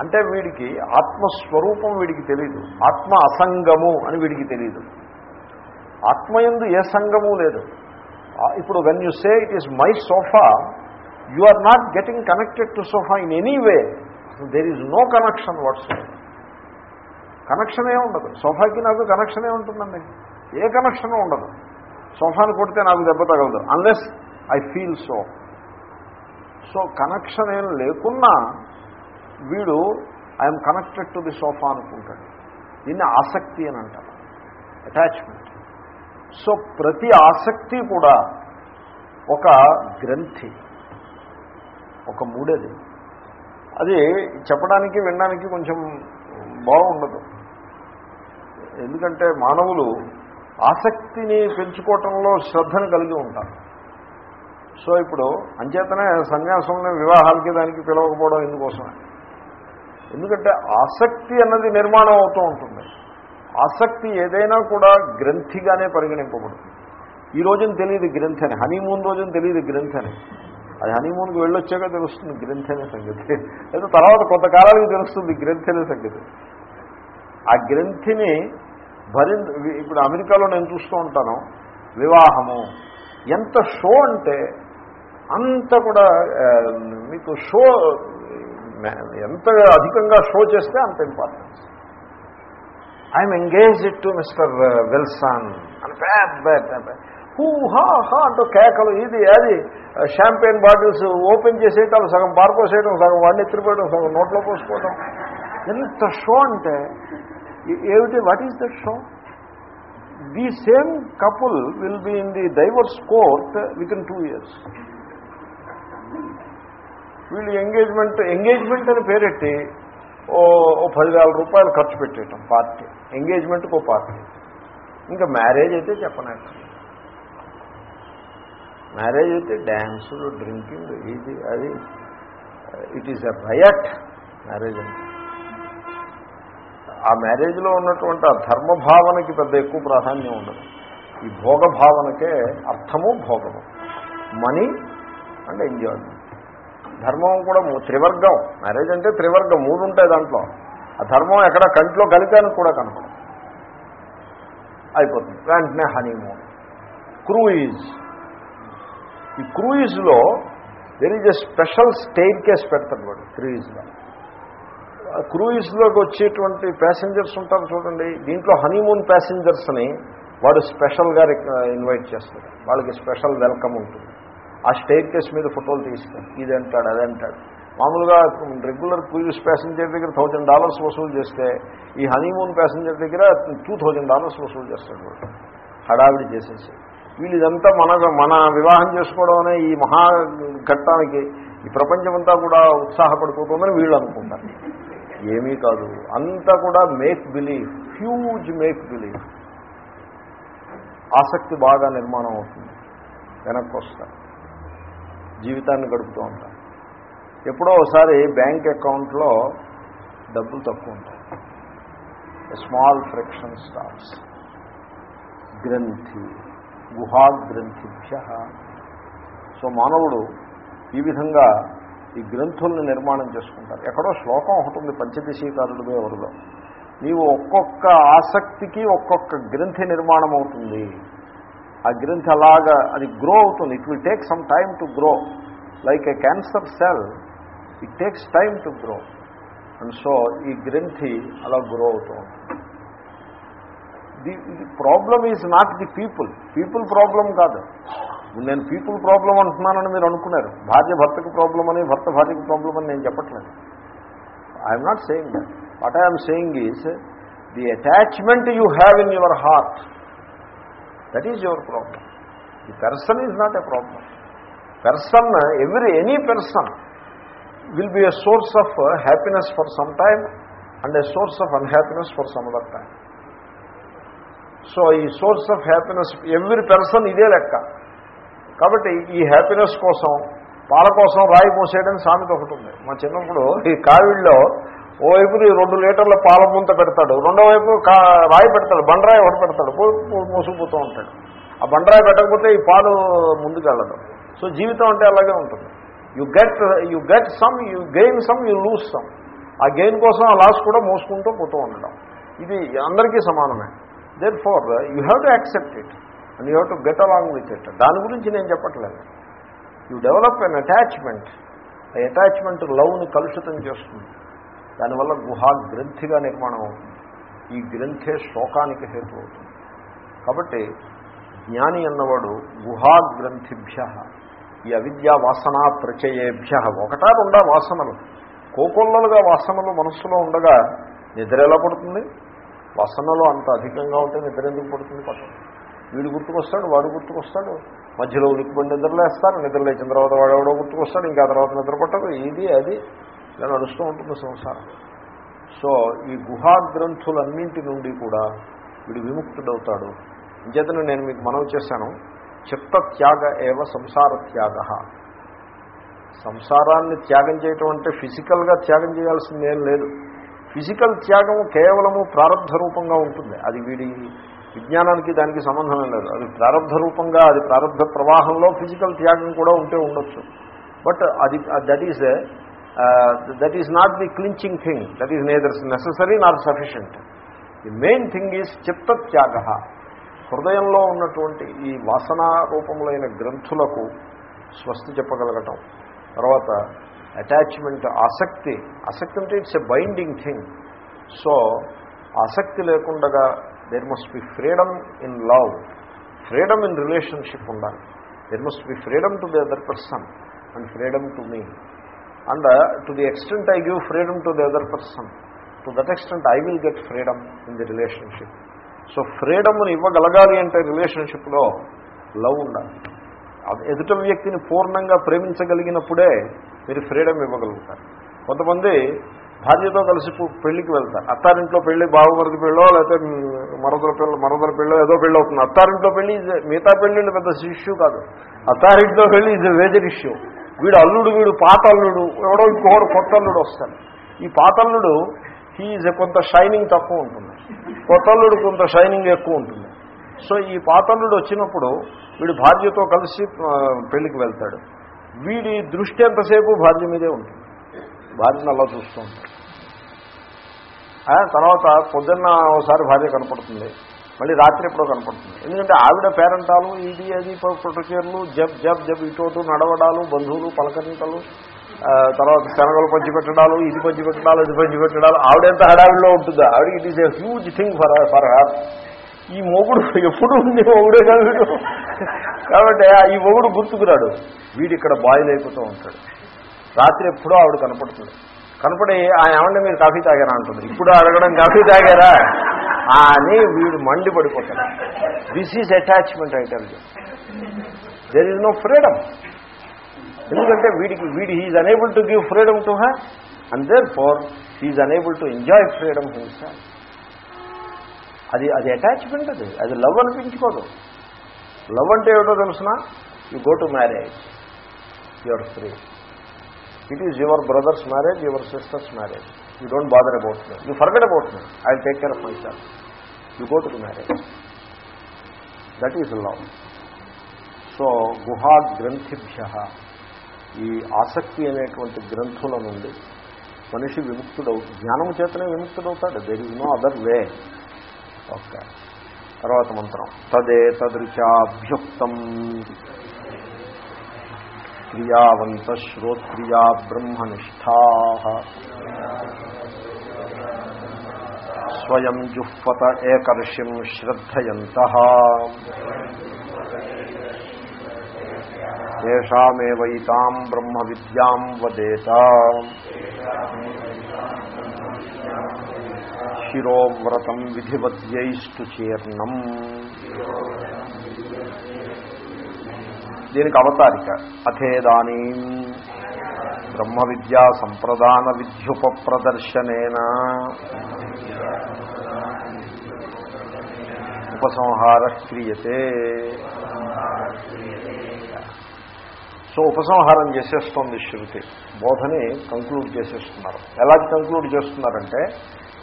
అంటే వీడికి ఆత్మస్వరూపం వీడికి తెలియదు ఆత్మ అసంగము అని వీడికి తెలియదు ఆత్మయందు ఏ సంఘము లేదు. ఇప్పుడు when you say it is my sofa you are not getting connected to sofa in any way there is no connection what's కనెక్షనే ఉండదు. సోఫాకి నాకు కనెక్షనే ఉంటుందండి? ఏ కనెక్షన్ ఉండదు. సోఫాను కొడితే నాకు దెబ్బ తగలదు. Unless I feel so so connection ఏం లేకున్నా వీడు I'm connected to the sofa అనుకుంటాడు. దీన్ని ఆసక్తి అని అంటారు. అటాచ్మెంట్ సో ప్రతి ఆసక్తి కూడా ఒక గ్రంథి ఒక మూడేది. అది చెప్పడానికి వినడానికి కొంచెం బాగుండదు. ఎందుకంటే మానవులు ఆసక్తిని పెంచుకోవటంలో శ్రద్ధను కలిగి ఉంటారు. సో ఇప్పుడు అంచేతనే సన్యాసంలో వివాహాలకి దానికి పిలవకపోవడం ఎందుకోసమే? ఎందుకంటే ఆసక్తి అన్నది నిర్మాణం అవుతూ ఉంటుంది. ఆసక్తి ఏదైనా కూడా గ్రంథిగానే పరిగణింపబడుతుంది. ఈ రోజున తెలియదు గ్రంథి అని హనీమూన్ రోజున తెలియదు గ్రంథి అని అది హనీమూన్కి వెళ్ళొచ్చాక తెలుస్తుంది గ్రంథి అనే సంగతి. లేదా తర్వాత కొంతకాలానికి తెలుస్తుంది గ్రంథి అనే సంగతి. ఆ గ్రంథిని భరి ఇప్పుడు అమెరికాలో నేను చూస్తూ ఉంటాను వివాహము. ఎంత షో అంటే అంత కూడా మీకు షో ఎంత అధికంగా షో చేస్తే అంత importance. I'm engage to mister uh, Wilson. అని పెద్ద హూ హా హా అంటూ కేకలు ఇది అది షాంపెయిన్ బాటిల్స్ ఓపెన్ చేసేయటం సగం పారిపోసేయడం సగం వాడిని ఎత్తిపోయడం సగం నోట్లో పోసుకోవడం ఎంత షో అంటే ఏమిటి what is that show the same couple will be in the divorce court with in two years వీళ్ళు ఎంగేజ్మెంట్ ఎంగేజ్మెంట్ అని పేరెట్టి ఓ ఓ పదివేల రూపాయలు ఖర్చు పెట్టేయటం పార్టీ. ఎంగేజ్మెంట్కి ఓ పార్టీ. ఇంకా మ్యారేజ్ అయితే చెప్పనట్టు. మ్యారేజ్ అయితే డ్యాన్సులు డ్రింకింగ్ ఇది అది it is a riot marriage అంటే. ఆ మ్యారేజ్లో ఉన్నటువంటి ఆ ధర్మభావనకి పెద్ద ఎక్కువ ప్రాధాన్యం ఉండదు. ఈ భోగ భావనకే అర్థము భోగము. Money and enjoyment. ధర్మం కూడా త్రివర్గం. మ్యారేజ్ అంటే త్రివర్గం మూడు ఉంటాయి దాంట్లో. ఆ ధర్మం ఎక్కడ కంట్లో కలిపానికి కూడా కనపడదు. అయిపోతుంది. వెంటనే హనీమూన్ క్రూయిజ్ ఈ క్రూయిజ్లో there is a special state case పెడతాడు వాడు క్రూయిజ్లో క్రూయిజ్లోకి వచ్చేటువంటి ప్యాసింజర్స్ ఉంటారు చూడండి. దీంట్లో హనీమూన్ ప్యాసింజర్స్ని వాడు స్పెషల్గా ఇన్వైట్ చేస్తాడు వాళ్ళకి స్పెషల్ వెల్కమ్ ఉంటుంది. ఆ స్టేట్ కేస్ మీద ఫోటోలు తీస్తాడు ఇది అంటాడు అదంటాడు. మామూలుగా రెగ్యులర్ క్రూయిజ్ ప్యాసింజర్ దగ్గర థౌజండ్ డాలర్స్ వసూలు చేస్తే ఈ హనీమూన్ ప్యాసింజర్ దగ్గర టూ థౌజండ్ డాలర్స్ వసూలు చేస్తాడు హడావిడి చేసేసి. వీళ్ళు ఇదంతా మన మన వివాహం చేసుకోవడం అనే ఈ మహా ఘట్టానికి ఈ ప్రపంచమంతా కూడా ఉత్సాహపడిపోతుందని వీళ్ళు అనుకుంటారు. ఏమీ కాదు. అంతా కూడా make belief huge make belief. ఆసక్తి బాగా నిర్మాణం అవుతుంది. వెనక్కి వస్తారు జీవితాన్ని గడుపుతూ ఉంటారు. ఎప్పుడో ఒకసారి బ్యాంక్ అకౌంట్లో డబ్బులు తక్కువ ఉంటాయి. స్మాల్ ఫ్రిక్షన్ స్టార్ట్స్ గ్రంథి గుహాగ్రంథిభ్య. సో మానవుడు ఈ విధంగా ఈ గ్రంథుల్ని నిర్మాణం చేసుకుంటారు. ఎక్కడో శ్లోకం ఒకటి ఉంది పంచదశీకారుడు ఎవరిలో నీవు ఒక్కొక్క ఆసక్తికి ఒక్కొక్క గ్రంథి నిర్మాణం అవుతుంది. ఆ గ్రంథి అలాగా అది గ్రో అవుతుంది. It will take some time to grow like a cancer cell it takes time to grow and so ఈ గ్రంథి అలా గ్రో అవుతూ ఉంటుంది. The problem is not the people people problem కాదు. నేను పీపుల్ ప్రాబ్లం అంటున్నానని మీరు అనుకున్నారు. భార్య భర్తకు ప్రాబ్లం అని భర్త భార్యకు ప్రాబ్లం అని నేను చెప్పట్లేదు. I'm not saying that what I'm saying is the attachment you have in your heart that is your problem the person is not a problem person every any person will be a source of happiness for some time and a source of unhappiness for some other time so ఈ source of happiness every person ఇదే లెక్క. కాబట్టి ఈ happiness కోసం పాల కోసం రాయి పోసేయడం సామెత ఒకటి ఉంది. మా చిన్నప్పుడు ఈ కావిడిలో ఓవైపు రెండు లీటర్ల పాల ముంత పెడతాడు. రెండో వైపు రాయి పెడతాడు. బండరాయి ఒకటి పెడతాడు. మోసుకుపోతూ ఉంటాడు. ఆ బండరాయి పెట్టకపోతే ఈ పాలు ముందుకెళ్ళదు. సో జీవితం అంటే అలాగే ఉంటుంది. You get you get some you gain some you lose some ఆ గెయిన్ కోసం ఆ లాస్ కూడా మోసుకుంటూ పోతూ ఉండడం. ఇది అందరికీ సమానమే. Therefore you have to accept it and you have to get along with it దాని గురించి నేను చెప్పట్లేదు. యూ డెవలప్ అన్ అటాచ్మెంట్ ఆ అటాచ్మెంట్ లవ్ని కలుషితం చేస్తుంది. దానివల్ల గుహా గ్రంథిగా నిర్మాణం అవుతుంది. ఈ గ్రంథే శోకానికి హేతు అవుతుంది. కాబట్టి జ్ఞాని అన్నవాడు గుహా గ్రంథిభ్య ఈ అవిద్యా వాసనా ప్రచయేభ్య ఒకటా రెండా వాసనలు. కోకొల్లలుగా వాసనలు మనస్సులో ఉండగా నిద్ర ఎలా పడుతుంది? వాసనలు అంత అధికంగా ఉంటే నిద్ర ఎందుకు పడుతుంది? పట్టం వీడు గుర్తుకొస్తాడు వాడు గుర్తుకొస్తాడు. మధ్యలో ఉలిక్కిపడి నిద్రలేస్తారు నిద్రలేచిన తర్వాత వాడు ఎవడో గుర్తుకొస్తాడు ఇంకా తర్వాత నిద్ర పట్టదు. ఇది అది. ఇలా నడుస్తూ ఉంటుంది సంసారం. సో ఈ గుహా గ్రంథులన్నింటి నుండి కూడా వీడు విముక్తుడవుతాడు. ఇంచేతనే నేను మీకు మనవి చేశాను. చిత్త త్యాగ ఏవ సంసార త్యాగ సంసారాన్ని త్యాగం చేయటం అంటే ఫిజికల్గా త్యాగం చేయాల్సిందేం లేదు. ఫిజికల్ త్యాగం కేవలము ప్రారంభ రూపంగా ఉంటుంది. అది వీడి విజ్ఞానానికి దానికి సంబంధమే లేదు. అది ప్రారంభ రూపంగా అది ప్రారంభ ప్రవాహంలో ఫిజికల్ త్యాగం కూడా ఉంటే ఉండొచ్చు. బట్ అది that is that is not the clinching thing that is neither necessary not sufficient the main thing is చిత్త త్యాగ హృదయంలో ఉన్నటువంటి ఈ వాసనా రూపములైన గ్రంథులకు స్వస్తి చెప్పగలగటం. తర్వాత అటాచ్మెంట్ ఆసక్తి. ఆసక్తి అంటే it's a binding thing so ఆసక్తి లేకుండా there must be freedom in love freedom in relationship ఉండాలి. There must be freedom to the other person and freedom to me and to the extent I give freedom to the other person to that extent I will get freedom in the relationship so ఫ్రీడమ్ని ఇవ్వగలగాలి అంటే రిలేషన్షిప్లో love ఉండాలి. ఎదుట వ్యక్తిని పూర్ణంగా ప్రేమించగలిగినప్పుడే మీరు freedom ఇవ్వగలుగుతారు. కొంతమంది భార్యతో కలిసి పెళ్ళికి వెళ్తారు. అత్తారింట్లో పెళ్ళి బావమరిది పెళ్ళో లేకపోతే మరదల పిల్ల మరదల పెళ్ళో ఏదో పెళ్ళి అవుతుంది. అత్తారింట్లో పెళ్ళి మిగతా పెళ్ళిళ్ళు పెద్ద ఇష్యూ కాదు. అత్తారింట్లో పెళ్ళి ఇది వేజర్ ఇష్యూ వీడు అల్లుడు వీడు పాత అల్లుడు ఎవడో ఇంకొకడు కొత్త అల్లుడు వస్తాడు. ఈ పాత అల్లుడు హీజ్ కొంత షైనింగ్ తక్కువ ఉంటుంది. కొత్త అల్లుడు కొంత షైనింగ్ ఎక్కువ ఉంటుంది. సో ఈ పాతల్లుడు వచ్చినప్పుడు వీడు భార్యతో కలిసి పెళ్ళికి వెళ్తాడు. వీడి దృష్టి ఎంతసేపు భార్య మీదే ఉంటుంది? భార్యను అలా చూస్తూ ఉంటాడు తర్వాత పొద్దున్న ఒకసారి భార్య కనపడుతుంది. మళ్ళీ రాత్రి ఎప్పుడో కనపడుతుంది ఎందుకంటే ఆవిడ పేరంటాలు ఇది అది ప్రొటకేర్లు జబ్ జబ్ జబ్ ఇటు నడవడాలు బంధువులు పలకరింతలు తర్వాత శనగలు పంచి పెట్టడాలు ఇది పంచి పెట్టడాలు ఇది పంచి పెట్టడాలు ఆవిడెంత హడావిడిలో ఉంటుందా. ఆవిడ it is a huge thing for for her ఈ మొగుడు ఎప్పుడు ఉంది మొగుడే కాదు కాబట్టి ఈ మొగుడు గుర్తుకురాడు. వీడు ఇక్కడ బాయిల్ అయిపోతూ ఉంటాడు. రాత్రి ఎప్పుడో ఆవిడ కనపడుతుంది. కనపడి ఆ ఏమంటే మీరు కాఫీ తాగారా? అంటుంది. ఇప్పుడు అడగడం కాఫీ తాగారా? అని వీడు మండి పడిపోతాడు this is attachment item there is no freedom ఎందుకంటే వీడికి వీడి he's unable to give freedom to her and therefore he's unable to enjoy freedom himself అది అది అటాచ్మెంట్ అది. అది లవ్ అనిపించుకోదు. లవ్ అంటే ఏమిటో తెలుసిన? You go to marriage your free it is your brother's marriage your sister's marriage you don't bother about me you forget about me I take care of myself you go to the marriage that is love so Guha గ్రంథిభ్య ఈ ఆసక్తి అనేటువంటి గ్రంథుల నుండి మనిషి విముక్తుడవు జ్ఞానము చేతనే విముక్తుడవుతాడు. There is no other way okay తర్వాత మంత్రం. తదే తదృచాభ్యుక్తం. క్రియావంత శ్రోత్రియా బ్రహ్మనిష్టా స్వయం జుహ్వత ఏకర్షిం శ్రద్ధయంత. తేషామేవైతాం బ్రహ్మ విద్యాం వదేత. శిరోవ్రతం విధివద్యైష్టు చీర్ణం. దీనికి అవతారిక. అథేదానీ బ్రహ్మ విద్యా సంప్రదాన విద్యుప ప్రదర్శనేన ఉపసంహార క్రియతే. సో ఉపసంహారం చేసేస్తోంది శృతి. బోధని కంక్లూడ్ చేసేస్తున్నారు. ఎలా కంక్లూడ్ చేస్తున్నారంటే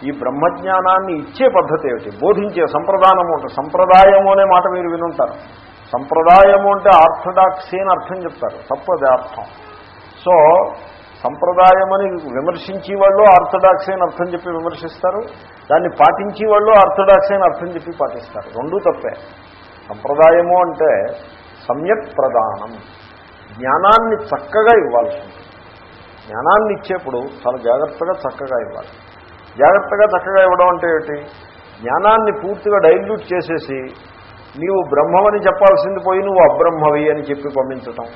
ఈ బ్రహ్మజ్ఞానాన్ని ఇచ్చే పద్ధతి ఏమిటి? బోధించే సంప్రదానము ఉంటుంది సంప్రదాయము అనే మాట మీరు వినుంటారు. సంప్రదాయము అంటే ఆర్థడాక్సీ అని అర్థం చెప్తారు. తప్పది అర్థం. సో సంప్రదాయమని విమర్శించి వాళ్ళు ఆర్థడాక్సీ అని అర్థం చెప్పి విమర్శిస్తారు. దాన్ని పాటించి వాళ్ళు ఆర్థడాక్సీ అని అర్థం చెప్పి పాటిస్తారు. రెండూ తప్పే. సంప్రదాయము అంటే సమ్యక్ ప్రదానం జ్ఞానాన్ని చక్కగా ఇవ్వాల్సి ఉంటుంది. జ్ఞానాన్ని ఇచ్చేప్పుడు చాలా జాగ్రత్తగా చక్కగా ఇవ్వాలి. జాగ్రత్తగా చక్కగా ఇవ్వడం అంటే ఏమిటి? జ్ఞానాన్ని పూర్తిగా డైల్యూట్ చేసేసి నీవు బ్రహ్మమని చెప్పాల్సింది పోయి నువ్వు అబ్రహ్మవి అని చెప్పి పంపించటం.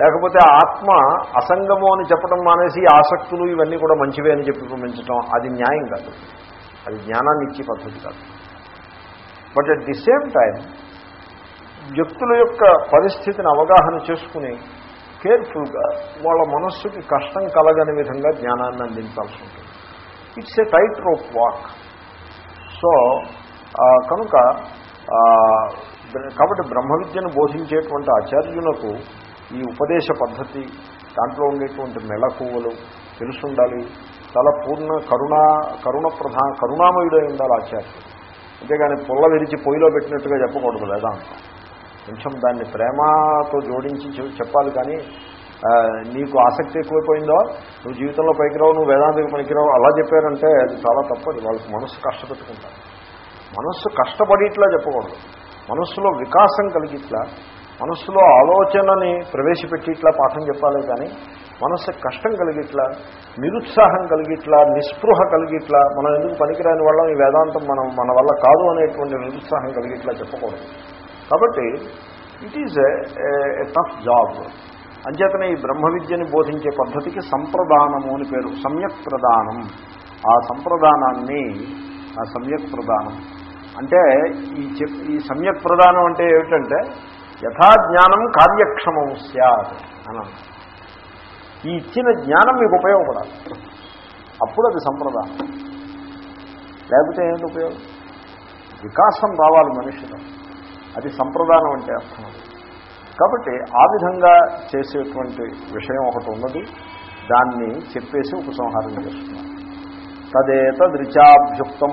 లేకపోతే ఆత్మ అసంగము అని చెప్పడం మానేసి ఆసక్తులు ఇవన్నీ కూడా మంచివే అని చెప్పి పంపించటం అది న్యాయం కాదు. అది జ్ఞానాన్ని ఇచ్చే పద్ధతి కాదు. But at the same time వ్యక్తుల యొక్క పరిస్థితిని అవగాహన చేసుకుని కేర్ఫుల్గా వాళ్ళ మనస్సుకి కష్టం కలగని విధంగా జ్ఞానాన్ని అందించాల్సి ఉంటుంది. It's a tight rope walk so కనుక కాబట్టి బ్రహ్మ విద్యను బోధించేటువంటి ఆచార్యులకు ఈ ఉపదేశ పద్ధతి దాంట్లో ఉండేటువంటి మెళకువలు తెలుసుండాలి. చాలా పూర్ణ కరుణా కరుణ ప్రధాన కరుణామయుడై ఉండాలి ఆచార్యుడు. అంతేగాని పుల్ల విరిచి పొయ్యిలో పెట్టినట్టుగా చెప్పకూడదు వేదాంతం కొంచెం దాన్ని ప్రేమతో జోడించి చెప్పాలి కానీ నీకు ఆసక్తి ఎక్కువైపోయిందో? నువ్వు జీవితంలో పైకి రావు నువ్వు వేదాంతికి పనికిరావు అలా చెప్పారంటే అది చాలా తప్పది వాళ్ళకి మనస్సు కష్టపెట్టుకుంటారు. మనస్సు కష్టపడి ఇట్లా చెప్పకూడదు. మనస్సులో వికాసం కలిగిట్లా మనస్సులో ఆలోచనని ప్రవేశపెట్టి ఇట్లా పాఠం చెప్పాలి కానీ మనస్సు కష్టం కలిగిట్లా నిరుత్సాహం కలిగిట్లా నిస్పృహ కలిగిట్లా మనం ఎందుకు పనికిరాని వాళ్ళం ఈ వేదాంతం మనం మన వల్ల కాదు అనేటువంటి నిరుత్సాహం కలిగిట్లా చెప్పకూడదు. కాబట్టి it is a tough job అంచేతనే ఈ బ్రహ్మ విద్యని బోధించే పద్ధతికి సంప్రదానము అని పేరు సమ్యక్ ప్రదానం. ఆ సంప్రదానాన్ని ఆ సమ్యక్ ప్రదానం. అంటే ఈ చెప్ ఈ సమ్యక్ ప్రధానం అంటే ఏమిటంటే యథాజ్ఞానం కార్యక్షమం సత్ అని ఈ ఇచ్చిన జ్ఞానం మీకు ఉపయోగపడాలి. అప్పుడు అది సంప్రదానం లేకపోతే ఏంటి ఉపయోగం? వికాసం రావాలి మనిషిలో. అది సంప్రదానం అంటే అర్థం. కాబట్టి ఆ విధంగా చేసేటువంటి విషయం ఒకటి ఉన్నది. దాన్ని చెప్పేసి ఉపసంహారం చేస్తున్నారు తదేతద్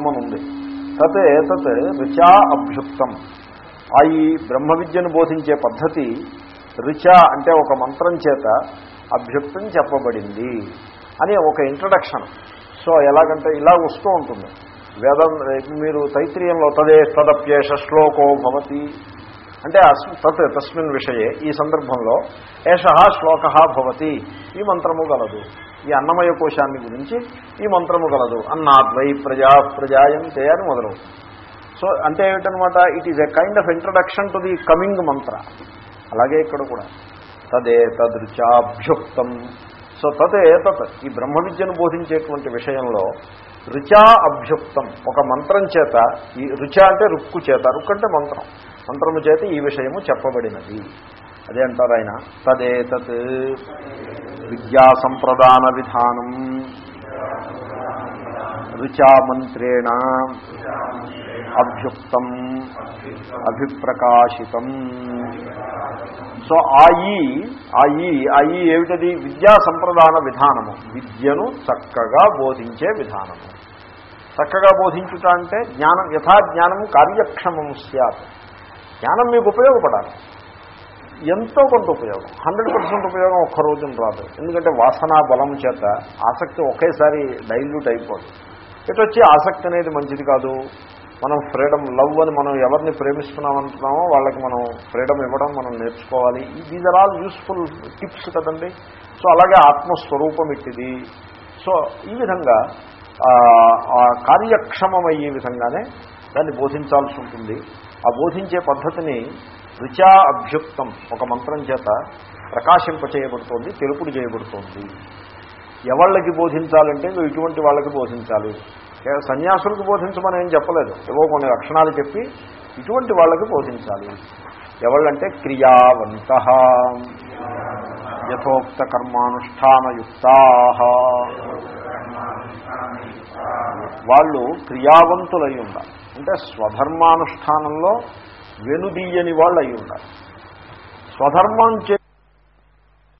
అని ఉంది. తత్ ఏతత్ రుచా అభ్యుక్తం. ఆ ఈ బ్రహ్మ విద్యను బోధించే పద్ధతి రుచ అంటే ఒక మంత్రం చేత అభ్యుక్తం చెప్పబడింది అని ఒక ఇంట్రడక్షన్ సో ఎలాగంటే ఇలా వస్తూ ఉంటుంది. వేదం మీరు తైత్రీయంలో తదే తదప్యేష శ్లోకో భవతి అంటే తత్ తస్మిన్ విషయే ఈ సందర్భంలో ఏష శ్లోక భవతి. ఈ మంత్రము గలదు. ఈ అన్నమయ కోశాన్ని గురించి ఈ మంత్రము గలదు. అన్నాద్వై ప్రజా ప్రజాయంతే అని మొదలవుతుంది సో అంటే ఏమిటనమాట it is a kind of introduction to the coming mantra అలాగే ఇక్కడ కూడా. తదే తదృచాభ్యుక్తం. సో తదే తత్. ఈ బ్రహ్మ విద్యను బోధించేటువంటి విషయంలో రుచా అభ్యుక్తం. ఒక మంత్రం చేత ఈ రుచ అంటే రుక్కు చేత రుక్కు అంటే మంత్రం. మంత్రము చేత ఈ విషయము చెప్పబడినది. అదే అంటారు ఆయన. తదేతత్ విద్యా సంప్రదాన విధానం. రుచామంత్రేణ అభ్యుక్తం అభిప్రకాశితం సో ఆ ఈ ఆ ఈ ఆ ఈ ఏమిటది? విద్యా సంప్రదాన విధానము. విద్యను చక్కగా బోధించే విధానము. చక్కగా బోధించుట అంటే జ్ఞానం యథా జ్ఞానం కార్యక్షమం జ్ఞానం మీకు ఉపయోగపడాలి. ఎంతో కొంత ఉపయోగం. హండ్రెడ్ పర్సెంట్ ఉపయోగం ఒక్క రోజున రాదు. ఎందుకంటే వాసనా బలం చేత ఆసక్తి ఒకేసారి డైల్యూట్ అయిపోదు. వచ్చి ఆసక్తి అనేది మంచిది కాదు? మనం ఫ్రీడమ్ లవ్ అని మనం ఎవరిని ప్రేమిస్తున్నామంటున్నామో వాళ్ళకి మనం ఫ్రీడమ్ ఇవ్వడం మనం నేర్చుకోవాలి. These are all useful tips కదండి? సో అలాగే ఆత్మస్వరూపం ఇట్టిది. సో ఈ విధంగా కార్యక్షమమయ్యే విధంగానే దాన్ని బోధించాల్సి ఉంటుంది. ఆ బోధించే పద్ధతిని రుచా అభ్యుక్తం ఒక మంత్రం చేత ప్రకాశింపచేయబడుతోంది తెలుపుడు చేయబడుతోంది. ఎవళ్ళకి బోధించాలంటే నువ్వు ఇటువంటి వాళ్ళకి బోధించాలి. సన్యాసులకు బోధించమని ఏం చెప్పలేదు. ఏవో కొన్ని లక్షణాలు చెప్పి ఇటువంటి వాళ్ళకి బోధించాలి. ఎవళ్ళంటే క్రియావంత యథోక్త కర్మానుష్ఠానయుక్తా. వాళ్ళు క్రియావంతులై ఉండాలి. అంటే స్వధర్మానుష్ఠానంలో వెనుదీయని వాళ్ళు అయి ఉండాలి. స్వధర్మం చే